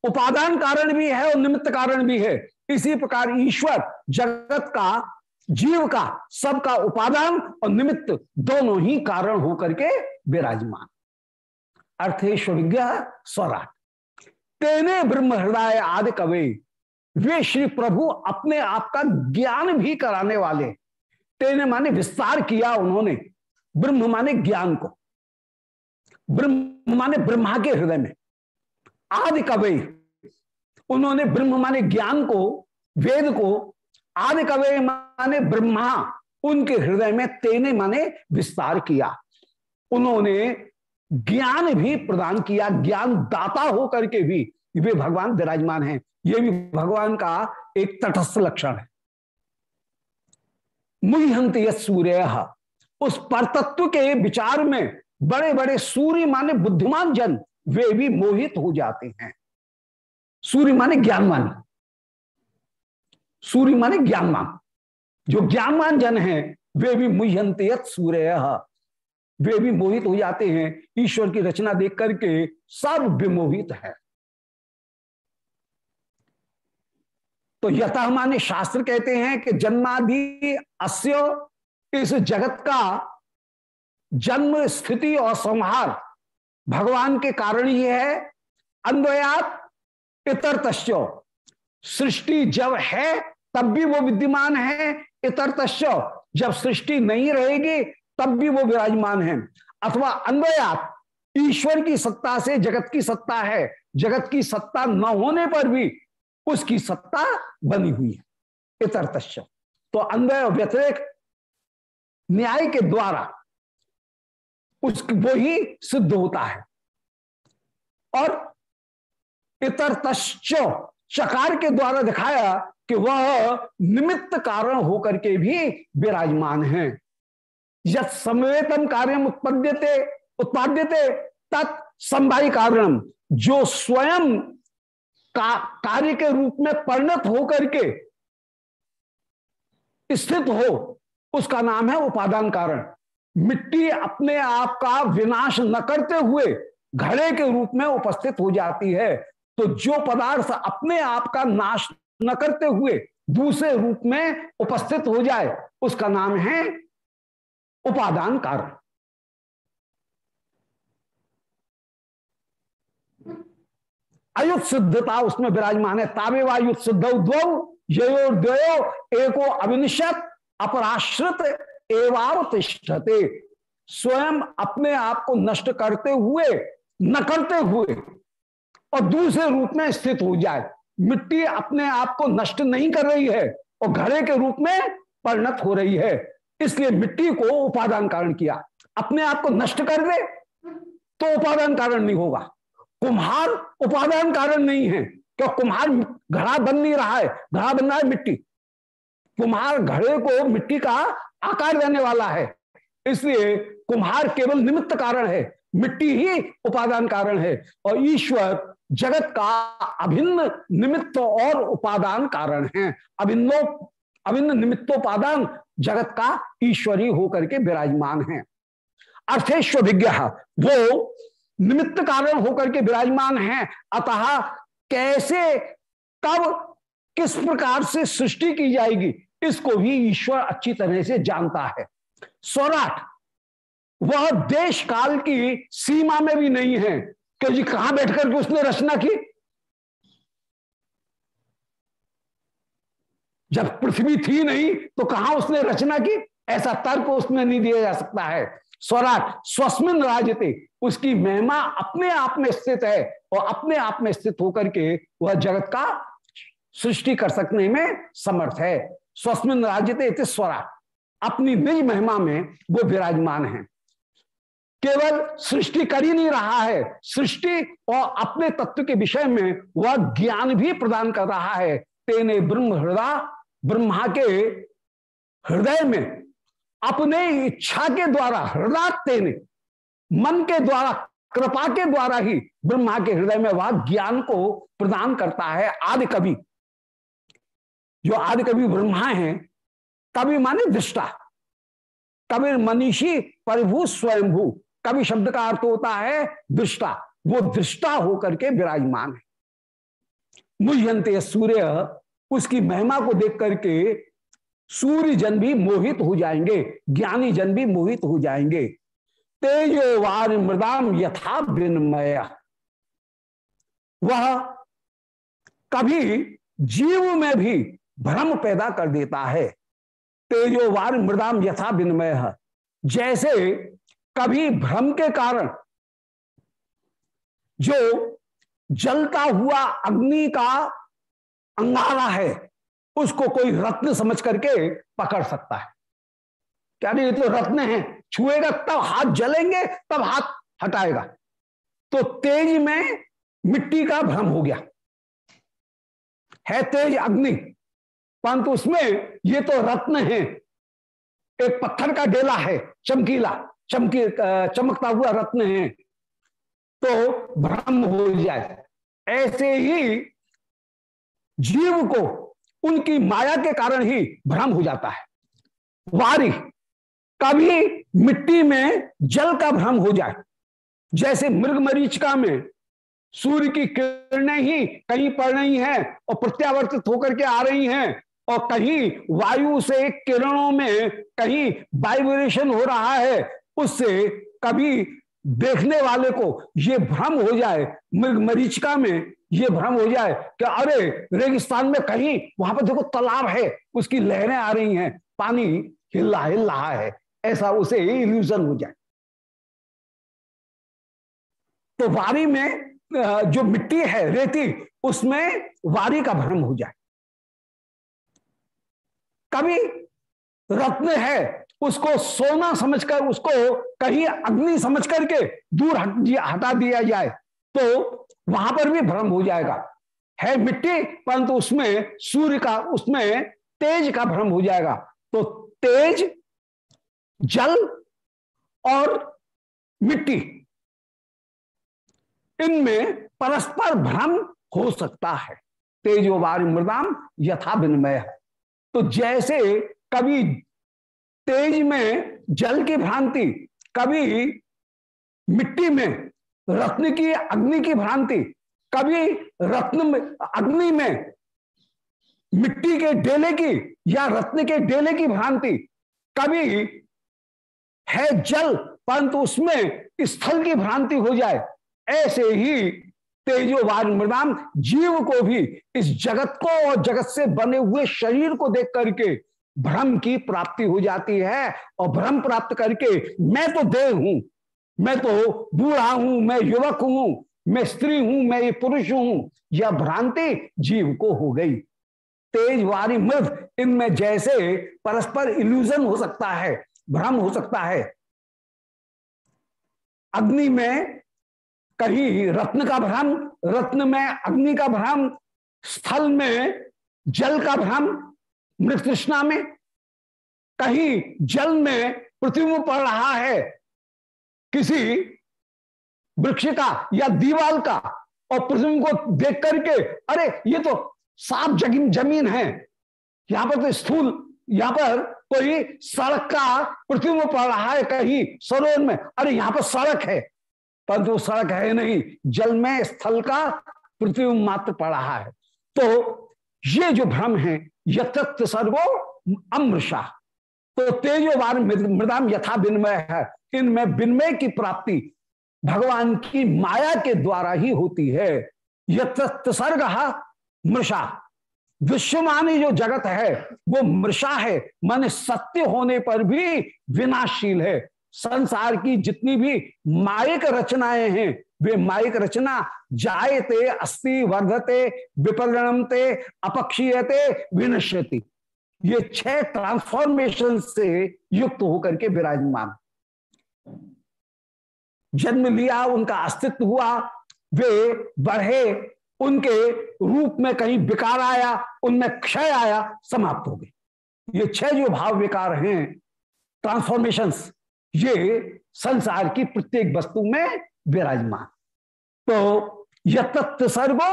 उपादान कारण भी है और निमित्त कारण भी है, इसी प्रकार ईश्वर जगत का, जीव का सबका उपादान और निमित्त दोनों ही कारण होकर के विराजमान। अर्थेश्वर स्वराट तेने ब्रह्म हृदय आदि कवे वे श्री प्रभु अपने आप का ज्ञान भी कराने वाले। तेने माने विस्तार किया उन्होंने ब्रह्म माने ज्ञान को। ब्रह्म माने ब्रह्मा के हृदय में। आदि कवि, उन्होंने ब्रह्म माने ज्ञान को, वेद को, आदि कवि माने ब्रह्मा, उनके हृदय में तेने माने विस्तार किया। उन्होंने ज्ञान भी प्रदान किया ज्ञान दाता होकर के भी। वे भगवान विराजमान हैं। ये भी भगवान का एक तटस्थ लक्षण है। मुहंत सूर्य। उस परतत्व के विचार में बड़े बड़े सूर्य माने बुद्धिमान जन वे भी मोहित हो जाते हैं। सूर्य माने ज्ञानवान। सूर्य माने ज्ञानवान। जो ज्ञानवान जन हैं, वे भी मुहंत सूर्य। वे भी मोहित हो जाते हैं। ईश्वर की रचना देख करके सब विमोहित है। तो यथा माने शास्त्र कहते हैं कि जन्मादि अस्य इस जगत का जन्म, स्थिति और संहार भगवान के कारण ही है। अन्वयात इतर तस्व सृष्टि जब है, तब भी वो विद्यमान है। इतर तस्व जब सृष्टि नहीं रहेगी, तब भी वो विराजमान है। अथवा अन्वयात ईश्वर की सत्ता से जगत की सत्ता है। जगत की सत्ता न होने पर भी उसकी सत्ता बनी हुई है। इतर तो अन्वय व्यतिरिक न्याय के द्वारा उस वो ही सिद्ध होता है। और इतर चकार के द्वारा दिखाया कि वह निमित्त कारण होकर के भी विराजमान है। यद समवेतन कार्य उत्पद्यते, उत्पाद्यते, तत् संभाई कारण जो स्वयं का, कार्य के रूप में परिणत होकर के स्थित हो उसका नाम है उपादान कारण। मिट्टी अपने आप का विनाश न करते हुए घड़े के रूप में उपस्थित हो जाती है। तो जो पदार्थ अपने आप का नाश न करते हुए दूसरे रूप में उपस्थित हो जाए उसका नाम है उपादान कारण। अयुत सिद्धता उसमें विराजमान है। ताबे वायुत सिद्ध द्वयो, एको अविनिशत अपराश्रित एवावतिष्ठते स्वयं अपने आप को नष्ट करते हुए, न करते हुए, और दूसरे रूप में स्थित हो जाए। मिट्टी अपने आप को नष्ट नहीं कर रही है, और घड़े के रूप में परिणत हो रही है। इसलिए मिट्टी को उपादान कारण किया। अपने आप को नष्ट कर दे तो उपादान कारण नहीं होगा। कुम्हार उपादान कारण नहीं है। क्यों? कुम्हार घड़ा बन नहीं रहा है। घड़ा बन रहा है मिट्टी। कुम्हार घड़े को मिट्टी का आकार देने वाला है। इसलिए कुम्हार केवल निमित्त कारण है। मिट्टी ही उपादान कारण है। और ईश्वर जगत का अभिन्न निमित्त और उपादान कारण है। अभिन्नो, अभिन्न निमित्तोपादान जगत का ईश्वरी होकर के विराजमान है। अर्थेश्वर विज्ञ वो निमित्त कारण होकर के विराजमान है। अतः कैसे, कब, किस प्रकार से सृष्टि की जाएगी, इसको भी ईश्वर अच्छी तरह से जानता है। स्वराट वह देश काल की सीमा में भी नहीं है। कि जी कहाँ बैठकर के उसने रचना की? जब पृथ्वी थी नहीं तो कहाँ उसने रचना की? ऐसा तर्क उसमें नहीं दिया जा सकता है। स्वराट स्वस्मिन राजते, उसकी महिमा अपने आप में स्थित है और अपने आप में स्थित होकर के वह जगत का सृष्टि कर सकने में समर्थ है। स्वस्मिन राज्यते स्वराट अपनी निज महिमा में वो विराजमान है। केवल सृष्टि कर ही नहीं रहा है। सृष्टि और अपने तत्व के विषय में वह ज्ञान भी प्रदान कर रहा है। तेने ब्रह्म हृदय ब्रह्मा के हृदय में अपने इच्छा के द्वारा हृदय तेने मन के द्वारा, कृपा के द्वारा ही ब्रह्मा के हृदय में वह ज्ञान को प्रदान करता है आदि कवि। जो आदि कवि ब्रह्मा है, कवि माने दृष्टा। कबीर मनीषी प्रभु स्वयंभू। कवि शब्द का अर्थ होता है दृष्टा। वो दृष्टा होकर के विराजमान है। मुझते सूर्य, उसकी महिमा को देख करके सूर्य जन भी मोहित हो जाएँगे, ज्ञानी जन भी मोहित हो जाएँगे। तेजो वार मृदाम यथा विनमय। वह कभी जीव में भी भ्रम पैदा कर देता है। तेजो वार मृदाम यथा विनमय। जैसे कभी भ्रम के कारण जो जलता हुआ अग्नि का अंगारा है उसको कोई रत्न समझ करके पकड़ सकता है। क्या ये तो रत्न है। छुएगा, तब हाथ जलेंगे, तब हाथ हटाएगा। तो तेज में मिट्टी का भ्रम हो गया। है तेज अग्नि, परंतु उसमें ये तो रत्न है। एक पत्थर का डेला है, चमकीला, चमकी चमकता हुआ रत्न है। तो भ्रम हो जाए। ऐसे ही जीव को उनकी माया के कारण ही भ्रम हो जाता है। वारी, कभी मिट्टी में जल का भ्रम हो जाए, जैसे मृग मरीचिका में सूर्य की किरणें ही कहीं पड़ रही हैं और प्रत्यावर्तित होकर के आ रही हैं और कहीं वायु से किरणों में कहीं वाइब्रेशन हो रहा है, उससे कभी देखने वाले को ये भ्रम हो जाए मृग मरीचिका में ये भ्रम हो जाए कि अरे रेगिस्तान में कहीं वहाँ पर देखो तालाब है, उसकी लहरें आ रही हैं, पानी हिला हिल रहा है, ऐसा उसे इल्यूजन हो जाए। तो वारी में जो मिट्टी है, रेती, उसमें वारी का भ्रम हो जाए। कभी रत्न है, उसको सोना समझकर, उसको कहीं अग्नि समझ करके दूर हटा दिया जाए तो वहाँ पर भी भ्रम हो जाएगा। है मिट्टी, परंतु उसमें सूर्य का, उसमें तेज का भ्रम हो जाएगा। तो तेज, जल और मिट्टी, इनमें परस्पर भ्रम हो सकता है। तेजोवार मृदाम यथा विनिमय। है तो जैसे कभी तेज में जल की भ्रांति, कभी मिट्टी में रत्न की अग्नि की भ्रांति, कभी रत्न में, अग्नि में मिट्टी के डेले की या रत्न के डेले की भ्रांति, कभी है जल, परंतु उसमें स्थल की भ्रांति हो जाए, ऐसे ही तेजोवान मृदाम जीव को भी इस जगत को और जगत से बने हुए शरीर को देख करके भ्रम की प्राप्ति हो जाती है और भ्रम प्राप्त करके मैं तो देह हूँ मैं तो बूढ़ा हूँ, मैं युवक हूँ, मैं स्त्री हूँ, मैं ये पुरुष हूँ। यह भ्रांति जीव को हो गई। तेज वारी मृद इनमें जैसे परस्पर इल्यूजन हो सकता है, भ्रम हो सकता है। अग्नि में कहीं रत्न का भ्रम, रत्न में अग्नि का भ्रम, स्थल में जल का भ्रम मृत तृष्णा में कहीं जल में पृथ्वी पड़ रहा है किसी वृक्ष का या दीवाल का और पृथ्वी को देख करके, अरे, ये तो साफ़ ज़मीन ज़मीन है। यहाँ पर तो स्थूल, यहाँ पर कोई सड़क का में पड़ रहा है कहीं सरोवर में। अरे, यहाँ पर सड़क है, परंतु तो सड़क है नहीं, जल में स्थल का पृथ्वी मात्र पड़ रहा है। तो ये जो भ्रम है यथत्व सर्वो अमृषा। तो तेजोवान मृदाम यथा विनिमय है। इनमें विनिमय की प्राप्ति भगवान की माया के द्वारा ही होती है। यथत्सर्ग मृषा। विश्वमानी जो जगत है, वो मृषा है। माने सत्य होने पर भी विनाशील है। संसार की जितनी भी मायिक रचनाएँ हैं, वे माइक रचना जायते, अस्ति वर्धते विपरिणमते अपक्षीयते, विनश्यति। ये छह ट्रांसफॉर्मेशन से युक्त होकर के विराजमान। जन्म लिया, उनका अस्तित्व हुआ, वे बढ़े, उनके रूप में कहीं विकार आया, उनमें क्षय आया, समाप्त हो गए। ये छह जो भाव विकार हैं ट्रांसफॉर्मेशंस ये संसार की प्रत्येक वस्तु में विराजमान। तो यह तत्सर्गो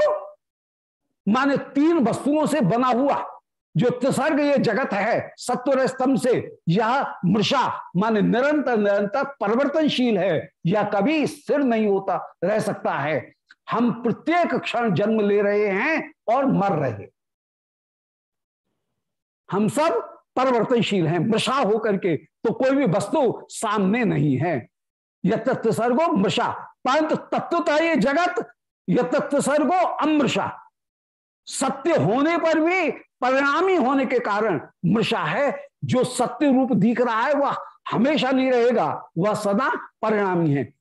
माने तीन वस्तुओं से बना हुआ जो त्रिसर्ग ये जगत है सत्वर स्तंभ से, यह मृषा, माने निरंतर निरंतर परिवर्तनशील है, यह कभी स्थिर नहीं होता, रह सकता है। हम प्रत्येक क्षण जन्म ले रहे हैं और मर रहे हम सब परिवर्तनशील हैं, मृषा होकर के तो कोई भी वस्तु सामने नहीं है। यह तत्वसर्गो मृषा, परंतु तत्वतः ये जगत यह तत्वसर्गो अमृषा। सत्य होने पर भी परिणामी होने के कारण मृषा है, जो सत्य रूप दिख रहा है, वह हमेशा नहीं रहेगा, वह सदा परिणामी है।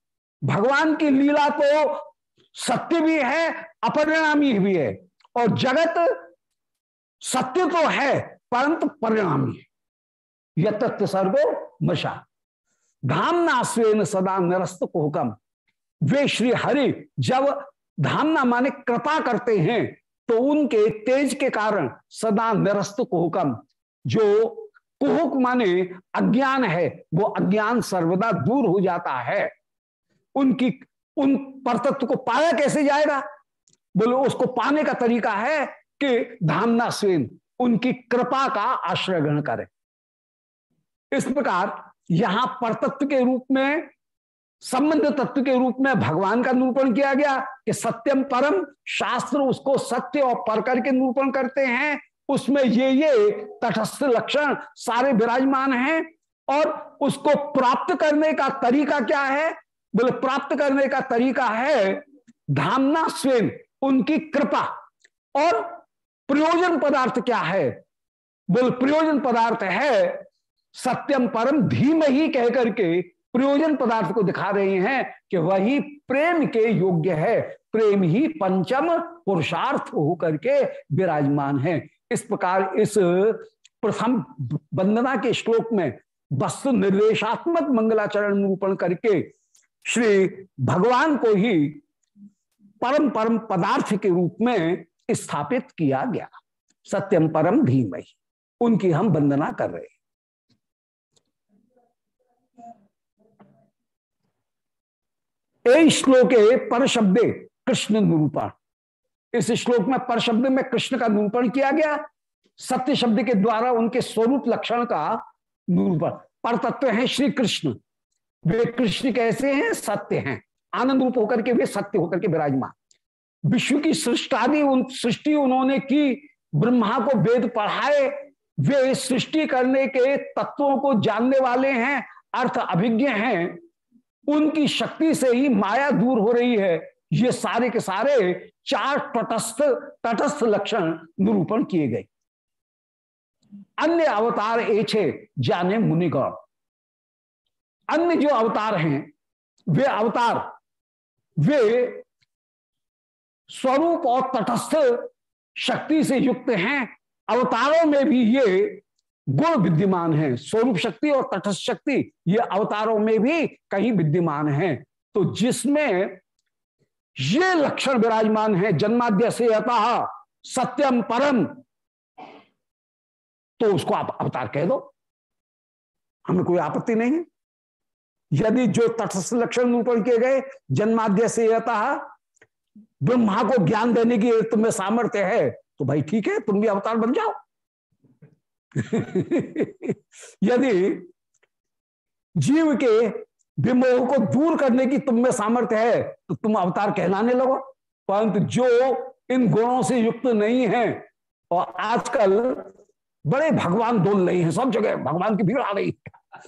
भगवान की लीला तो सत्य भी है, अपरिणामी भी है, और जगत सत्य तो है, परंतु परिणामी है। यह तत्व सर्गो मृषा। धामना सदा निरस्त को कोहकम। वे श्री हरि जब धामना माने कृपा करते हैं तो उनके तेज के कारण सदा निरस्त कुहकम। जो कुहुक माने अज्ञान है, वो अज्ञान सर्वदा दूर हो जाता है। उनकी, उन परतत्व को पाया कैसे जाएगा? बोले, उसको पाने का तरीका है कि धामना स्वेन उनकी कृपा का आश्रय ग्रहण करें। इस प्रकार यहाँ परतत्व के रूप में संबंध तत्व के रूप में भगवान का निरूपण किया गया कि सत्यम परम शास्त्र उसको सत्य और पर करके निरूपण करते हैं। उसमें ये ये तटस्थ लक्षण सारे विराजमान हैं और उसको प्राप्त करने का तरीका क्या है? बोले, प्राप्त करने का तरीका है धामना स्वयं, उनकी कृपा और प्रयोजन पदार्थ क्या है? बोले, प्रयोजन पदार्थ है सत्यम परम धीम ही कह करके प्रयोजन पदार्थ को दिखा रहे हैं कि वही प्रेम के योग्य है। प्रेम ही पंचम पुरुषार्थ होकर के विराजमान है। इस प्रकार इस प्रथम वंदना के श्लोक में वस्तु निर्देशात्मक मंगलाचरण निरूपण करके श्री भगवान को ही परम परम पदार्थ के रूप में स्थापित किया गया। सत्यम परम धीमय उनकी हम वंदना कर रहे ए श्लोके पर शब्दे कृष्ण निरूपण। इस श्लोक में पर शब्द में कृष्ण का निरूपण किया गया। सत्य शब्द के द्वारा उनके स्वरूप लक्षण का निरूपण। पर तत्व है श्री कृष्ण। वे कृष्ण कैसे हैं? सत्य हैं। आनंद रूप होकर के वे सत्य होकर के विराजमान। विश्व की सृष्टादि उन, सृष्टि उन्होंने की, ब्रह्मा को वेद पढ़ाए। वे सृष्टि करने के तत्वों को जानने वाले हैं, अर्थ अभिज्ञ हैं। उनकी शक्ति से ही माया दूर हो रही है। ये सारे के सारे चार तटस्थ तटस्थ लक्षण निरूपण किए गए। अन्य अवतार एछे जाने मुनिगौर अन्य जो अवतार हैं, वे अवतार, वे स्वरूप और तटस्थ शक्ति से युक्त हैं। अवतारों में भी ये गुण विद्यमान है, स्वरूप शक्ति और तटस्थ शक्ति, ये अवतारों में भी कहीं विद्यमान है। तो जिसमें ये लक्षण विराजमान है, जन्माद्य से अतः सत्यम परम तो उसको आप अवतार कह दो। हमें कोई आपत्ति नहीं है। यदि जो तटस्थ लक्षण निरूपण किए गए, जन्माद्य से ब्रह्मा को ज्ञान देने की तुम्हें सामर्थ्य है तो भाई ठीक है, तुम भी अवतार बन जाओ। यदि जीव के विमोह को दूर करने की तुम में सामर्थ्य है तो तुम अवतार कहलाने लगो। परंतु जो इन गुणों से युक्त नहीं है, और आजकल बड़े भगवान डोल रहे हैं, सब जगह भगवान की भीड़ आ रही है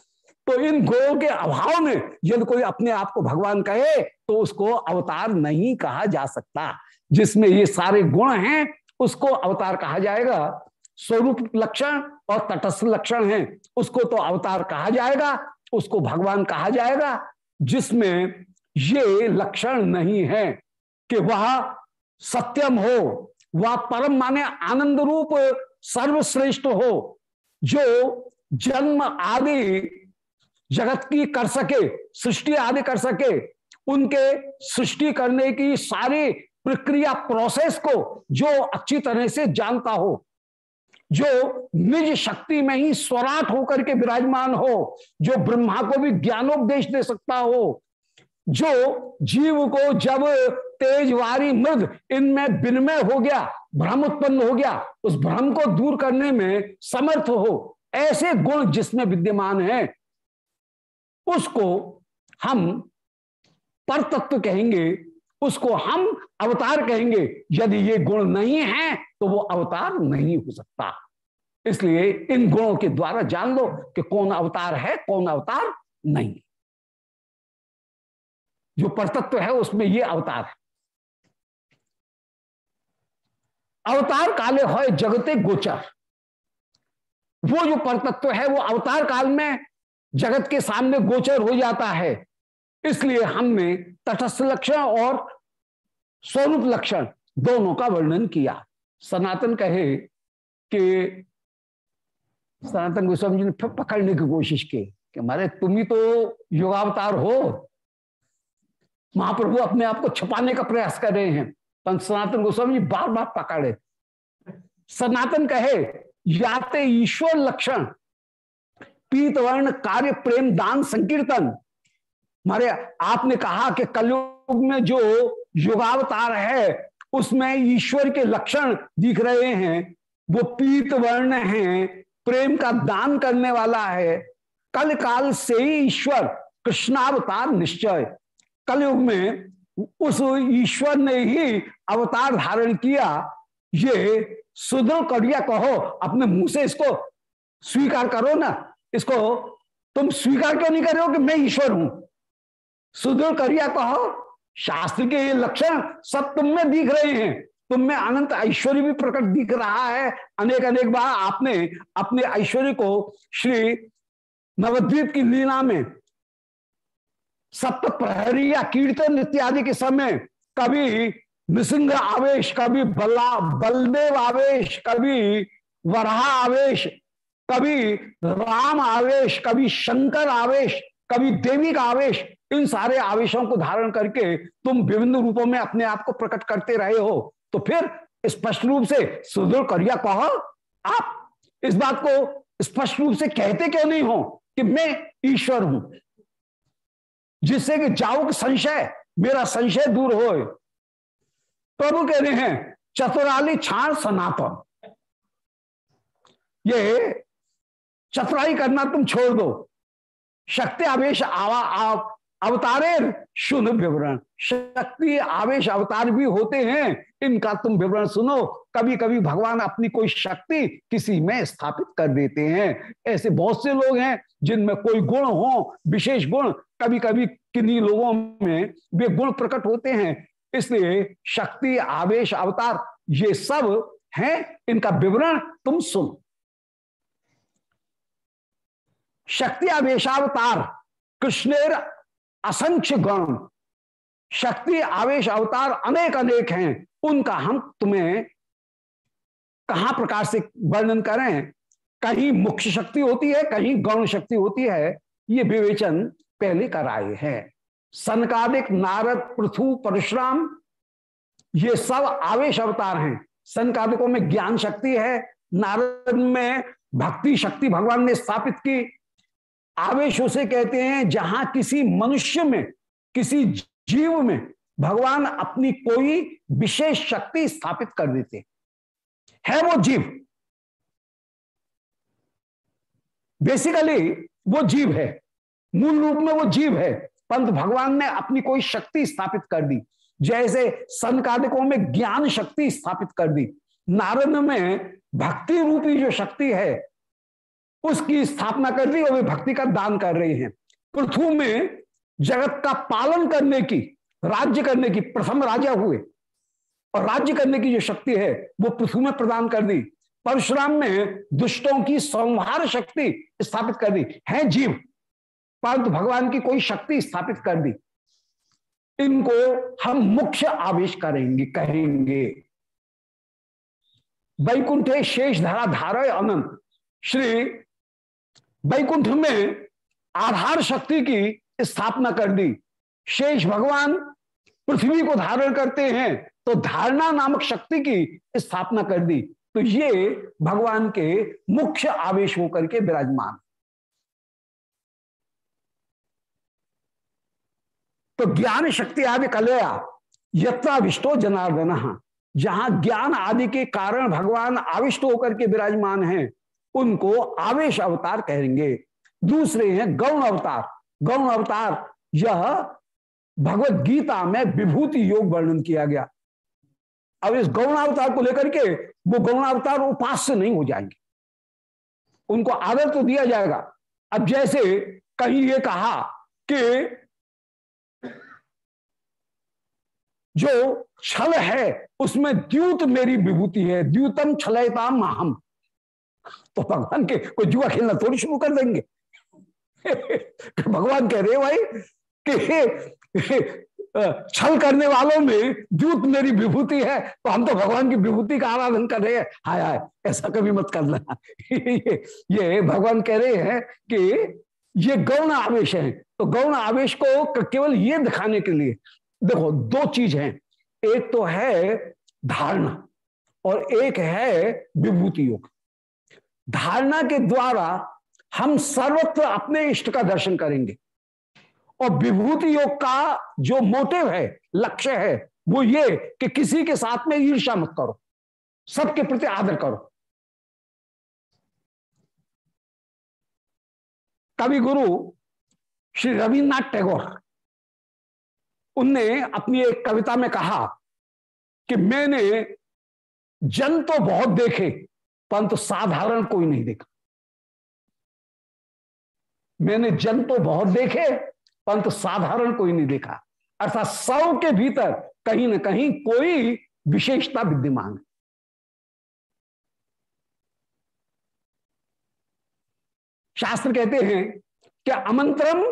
तो इन गुणों के अभाव में यदि कोई अपने आप को भगवान कहे तो उसको अवतार नहीं कहा जा सकता। जिसमें ये सारे गुण हैं, उसको अवतार कहा जाएगा। स्वरूप लक्षण और तटस्थ लक्षण है, उसको तो अवतार कहा जाएगा, उसको भगवान कहा जाएगा, जिसमें ये लक्षण नहीं है कि वह सत्यम हो, वह परम माने आनंद रूप सर्वश्रेष्ठ हो, जो जन्म आदि जगत की कर सके, सृष्टि आदि कर सके, उनके सृष्टि करने की सारी प्रक्रिया प्रोसेस को जो अच्छी तरह से जानता हो जो निज शक्ति में ही स्वराट होकर के विराजमान हो, जो ब्रह्मा को भी ज्ञानोपदेश दे सकता हो, जो जीव को जब तेजवारी मृद इनमें विनिमय हो गया, भ्रम उत्पन्न हो गया, उस भ्रम को दूर करने में समर्थ हो, ऐसे गुण जिसमें विद्यमान है, उसको हम परतत्व कहेंगे, उसको हम अवतार कहेंगे, यदि ये गुण नहीं है तो वो अवतार नहीं हो सकता। इसलिए इन गुणों के द्वारा जान लो कि कौन अवतार है, कौन अवतार नहीं। जो परतत्व है, उसमें ये अवतार है। अवतार काले हो जगते गोचर। वो जो परतत्व है, वो अवतार काल में जगत के सामने गोचर हो जाता है। इसलिए हमने तटस्थ लक्षण और स्वरूप लक्षण दोनों का वर्णन किया। सनातन कहे कि सनातन गोस्वामी जी ने फिर पकड़ने की कोशिश की कि हमारे तुम ही तो युगावतार हो। महाप्रभु अपने आप को छुपाने का प्रयास कर रहे हैं पर सनातन गोस्वामी जी बार बार पकड़े। सनातन कहे, याते ईश्वर लक्षण, पीतवर्ण कार्य प्रेम दान संकीर्तन। मारे आपने कहा कि कलयुग में जो युगावतार है उसमें ईश्वर के लक्षण दिख रहे हैं। वो पीत वर्ण है, प्रेम का दान करने वाला है। कल काल से ही ईश्वर कृष्णावतार निश्चय। कलयुग में उस ईश्वर ने ही अवतार धारण किया। ये सुदृढ़ करिया कहो, अपने मुँह से इसको स्वीकार करो ना। इसको तुम स्वीकार क्यों नहीं कर रहे हो कि मैं ईश्वर हूँ? सुदृढ़ करिया कहो शास्त्र के ये लक्षण सब तुम में दिख रहे हैं। तुम में अनंत ऐश्वर्य भी प्रकट दिख रहा है। अनेक अनेक बार आपने अपने ऐश्वर्य को श्री नवद्वीप की लीला में सप्त प्रहरी या कीर्तन इत्यादि के समय कभी नृसिंह आवेश, कभी बल्ला बलदेव आवेश, कभी वराह आवेश, कभी राम आवेश, कभी शंकर आवेश, कभी देवी का आवेश इन सारे आवेशों को धारण करके तुम विभिन्न रूपों में अपने आप को प्रकट करते रहे हो। तो फिर स्पष्ट रूप से सुदृढ़ करिया कहो आप। इस बात को स्पष्ट रूप से कहते क्यों नहीं हो कि मैं ईश्वर हूँ? जिससे कि जाओ संशय, मेरा संशय दूर हो। प्रभु कह रहे हैं, चतुराली छाण सनातन। ये चतुराई करना तुम छोड़ दो। शक्ति आवेश आवा आप अवतारे शुद्ध विवरण। शक्ति, आवेश, अवतार भी होते हैं। इनका तुम विवरण सुनो। कभी कभी भगवान अपनी कोई शक्ति किसी में स्थापित कर देते हैं। ऐसे बहुत से लोग हैं जिनमें कोई गुण हो, विशेष गुण कभी कभी किन्हीं लोगों में वे गुण प्रकट होते हैं। इसलिए शक्ति, आवेश, अवतार, ये सब हैं। इनका विवरण तुम सुनो। शक्ति आवेशावतार कृष्णेर असंख्य गण, शक्ति, आवेश, अवतार अनेक अनेक हैं। उनका हम तुम्हें कहा प्रकार से वर्णन करें? कहीं मुख्य शक्ति होती है, कहीं गौण शक्ति होती है। ये विवेचन पहले कराए हैं। सनकादिक नारद, पृथु, परशुराम, ये सब आवेश अवतार हैं। संकादिकों में ज्ञान शक्ति है, नारद में भक्ति शक्ति भगवान ने स्थापित की आवेश उसे कहते हैं, जहाँ किसी मनुष्य में, किसी जीव में भगवान अपनी कोई विशेष शक्ति स्थापित कर देते है। वो जीव। बेसिकली वो जीव है। मूल रूप में वो जीव है पंत भगवान ने अपनी कोई शक्ति स्थापित कर दी। जैसे संकादिकों में ज्ञान शक्ति स्थापित कर दी। नारद में भक्ति रूपी जो शक्ति है उसकी स्थापना कर दी और वे भक्ति का दान कर रहे हैं। पृथ्वी में जगत का पालन करने की, राज्य करने की, प्रथम राजा हुए। और राज्य करने की जो शक्ति है, वो पृथ्वी में प्रदान कर दी परशुराम में दुष्टों की संहार शक्ति स्थापित कर दी है जीव, परंतु भगवान की कोई शक्ति स्थापित कर दी। इनको हम मुख्य आवेश करेंगे, कहेंगे। वैकुंठे शेष धारा धारय अनंत। श्री वैकुंठ में आधार शक्ति की स्थापना कर दी। शेष भगवान पृथ्वी को धारण करते हैं तो धारणा नामक शक्ति की स्थापना कर दी। तो ये भगवान के मुख्य आवेश होकर के विराजमान। तो ज्ञान शक्ति आदि कलया यत्राविष्टो जनार्दन। जहाँ ज्ञान आदि के कारण भगवान आविष्ट होकर के विराजमान हैं उनको आवेश अवतार कहेंगे। दूसरे हैं गौण अवतार। गौण अवतार, यह भगवत गीता में विभूति योग वर्णन किया गया। अब इस गौणावतार को लेकर के वो गौणावतार उपास्य नहीं हो जाएँगे। उनको आदर तो दिया जाएगा। अब जैसे कहीं ये कहा कि जो छल है, उसमें द्यूत मेरी विभूति है। द्यूतम छलयता हम तो भगवान के कोई जुआ खेलना थोड़ी शुरू कर देंगे। भगवान कह रहे भाई कि छल करने वालों में द्यूत मेरी विभूति है तो हम तो भगवान की विभूति का आराधन कर रहे हैं। हाय हाय ऐसा कभी मत करना। ये, ये भगवान कह रहे हैं कि ये गौण आवेश है। तो गौण आवेश को केवल ये दिखाने के लिए देखो दो चीज़ है। एक तो है धारणा और एक है विभूति योग। धारणा के द्वारा हम सर्वत्र अपने इष्ट का दर्शन करेंगे। और विभूति योग का जो मोटिव है, लक्ष्य है, वो ये कि किसी के साथ में ईर्षा मत करो, सबके प्रति आदर करो। कवि गुरु श्री रविन्द्रनाथ टैगोर, उनने अपनी एक कविता में कहा कि मैंने जन तो बहुत देखे परंतु साधारण कोई नहीं देखा। मैंने जन तो बहुत देखे, परंतु साधारण कोई नहीं देखा। अर्थात सौ के भीतर कहीं ना कहीं कोई विशेषता विद्यमान है। शास्त्र कहते हैं कि अमंत्रम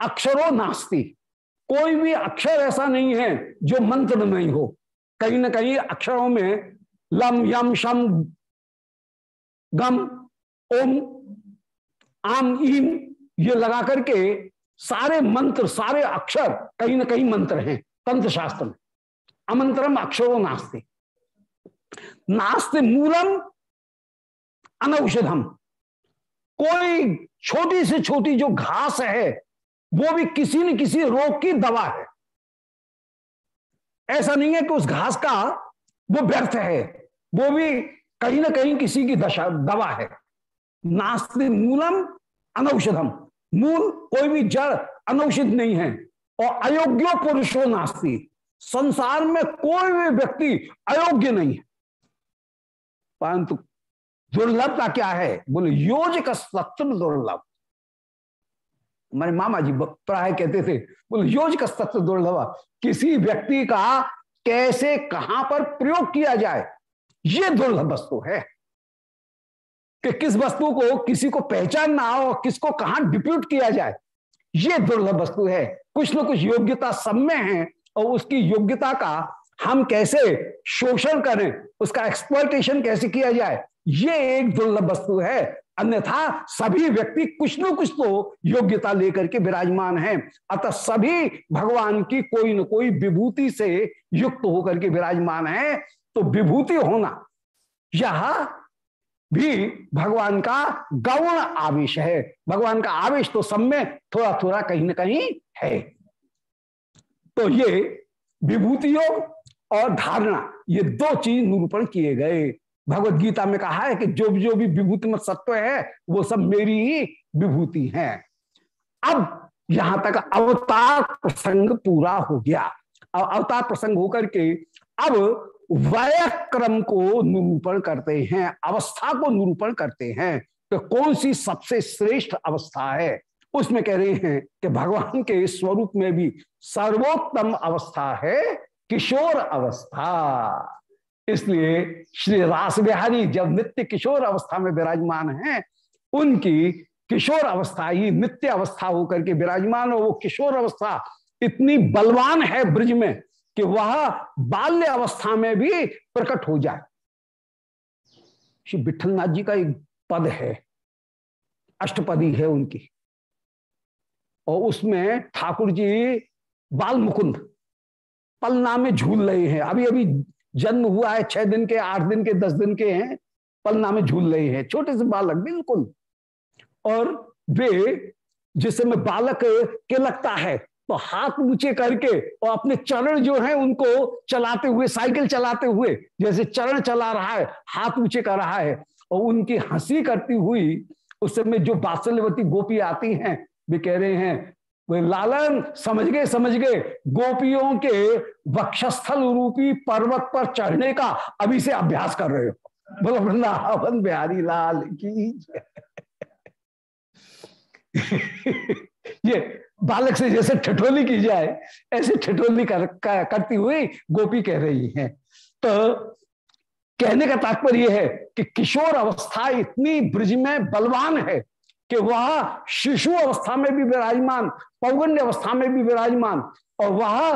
अक्षरो नास्ति। कोई भी अक्षर ऐसा नहीं है जो मंत्र नहीं हो। कहीं ना कहीं अक्षरों में लम, यम, शम गम, ओम, आम, ईम, ये लगा करके सारे मंत्र, सारे अक्षर कहीं ना कहीं मंत्र हैं तंत्र शास्त्र में। अमंत्रम अक्षरो नास्ते। नास्ते मूलम अनौषधम। कोई छोटी से छोटी जो घास है, वो भी किसी न किसी रोग की दवा है। ऐसा नहीं है कि उस घास का वो व्यर्थ है, वो भी कहीं ना कहीं किसी की दशा, दवा है। नास्ति मूलम अनौषधम। मूल कोई भी जड़ अनौषित नहीं है और अयोग्य पुरुषो नास्ती। संसार में कोई भी व्यक्ति अयोग्य नहीं है। परंतु दुर्लभता क्या है? बोले, योज का सत्य दुर्लभ। हमारे मामा जी प्राय कहते थे, बोले, योज का सत्य दुर्लभ। किसी व्यक्ति का कैसे, कहाँ पर प्रयोग किया जाए? ये दुर्लभ वस्तु है कि किस वस्तु को किसी को पहचानना हो, किसको कहाँ डिप्यूट किया जाए, ये दुर्लभ वस्तु है। कुछ ना कुछ योग्यता सब में है और उसकी योग्यता का हम कैसे शोषण करें, उसका एक्सप्लोइटेशन कैसे किया जाए, ये एक दुर्लभ वस्तु है। अन्यथा सभी व्यक्ति कुछ न कुछ तो योग्यता लेकर के विराजमान हैं। अतः सभी भगवान की कोई न कोई विभूति से युक्त होकर के विराजमान है। तो विभूति होना। यह भी भगवान का गौण आवेश है। भगवान का आवेश तो सब में थोड़ा थोड़ा कहीं ना कहीं है। तो ये विभूति योग और धारणा, ये दो चीज़ निरूपण किए गए। भगवत गीता में कहा है कि जो भी जो भी विभूति में सत्व है, वो सब मेरी ही विभूति है। अब यहाँ तक अवतार प्रसंग पूरा हो गया। अवतार प्रसंग होकर के अब वय क्रम को निरूपण करते हैं, अवस्था को निरूपण करते हैं तो कौन सी सबसे श्रेष्ठ अवस्था है? उसमें कह रहे हैं कि भगवान के स्वरूप में भी सर्वोत्तम अवस्था है किशोर अवस्था। इसलिए श्री रास बिहारी जब नित्य किशोर अवस्था में विराजमान हैं, उनकी किशोर अवस्था ही नित्य अवस्था होकर के विराजमान हो। वो किशोर अवस्था इतनी बलवान है ब्रिज में कि वह बाल्य अवस्था में भी प्रकट हो जाए। श्री विठलनाथ जी का एक पद है, अष्टपदी है उनकी। और उसमें ठाकुर जी बाल मुकुंद पलना में झूल रहे हैं। अभी अभी जन्म हुआ है, छह दिन के, आठ दिन के, दस दिन के हैं, पलना में झूल रहे हैं। छोटे से बालक, बिल्कुल। और वे जिस समय बालक के लगता है तो हाथ ऊँचे करके और अपने चरण जो है उनको चलाते हुए, साइकिल चलाते हुए, जैसे चरण चला रहा है, हाथ ऊँचे कर रहा है, और उनकी हँसी करती हुई उस समय जो बासल्यवती गोपी आती हैं, वे कह रहे हैं, वे लालन समझ गए समझ गए गोपियों के वक्षस्थल रूपी पर्वत पर चढ़ने का अभी से अभ्यास कर रहे हो। बोलो, वृंदावन बिहारी लाल की ये बालक से जैसे ठठोली की जाए ऐसे ठठोली कर, कर, करती हुई गोपी कह रही है। तो कहने का तात्पर्य है कि किशोर अवस्था इतनी ब्रिज में बलवान है कि वह शिशु अवस्था में भी विराजमान पौगंड अवस्था में भी विराजमान और वह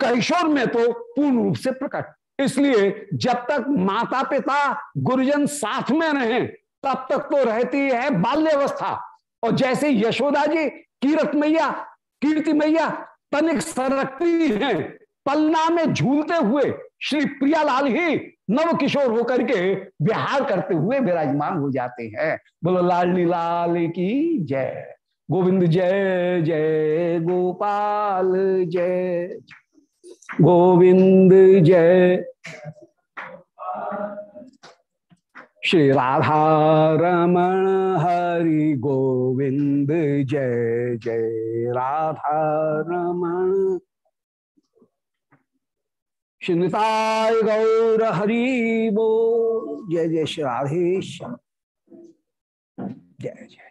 कैशोर में तो पूर्ण रूप से प्रकट। इसलिए जब तक माता पिता गुरुजन साथ में रहे तब तक तो रहती है बाल्य अवस्था और जैसे यशोदा जी कीरत मैया, कीर्ति मैया, तनिक सरकती हैं। पलना में झूलते हुए श्री प्रियालाल ही नव किशोर होकर के विहार करते हुए विराजमान हो जाते हैं। बोलो लाल लाल की जय, गोविंद जय जय गोपाल जय, गोविंद जय। श्री राधा रमण हरि गोविंद जय जय राधा रमण श्रीताय गौर हरि बो जय जय श्री राधेश जय जय।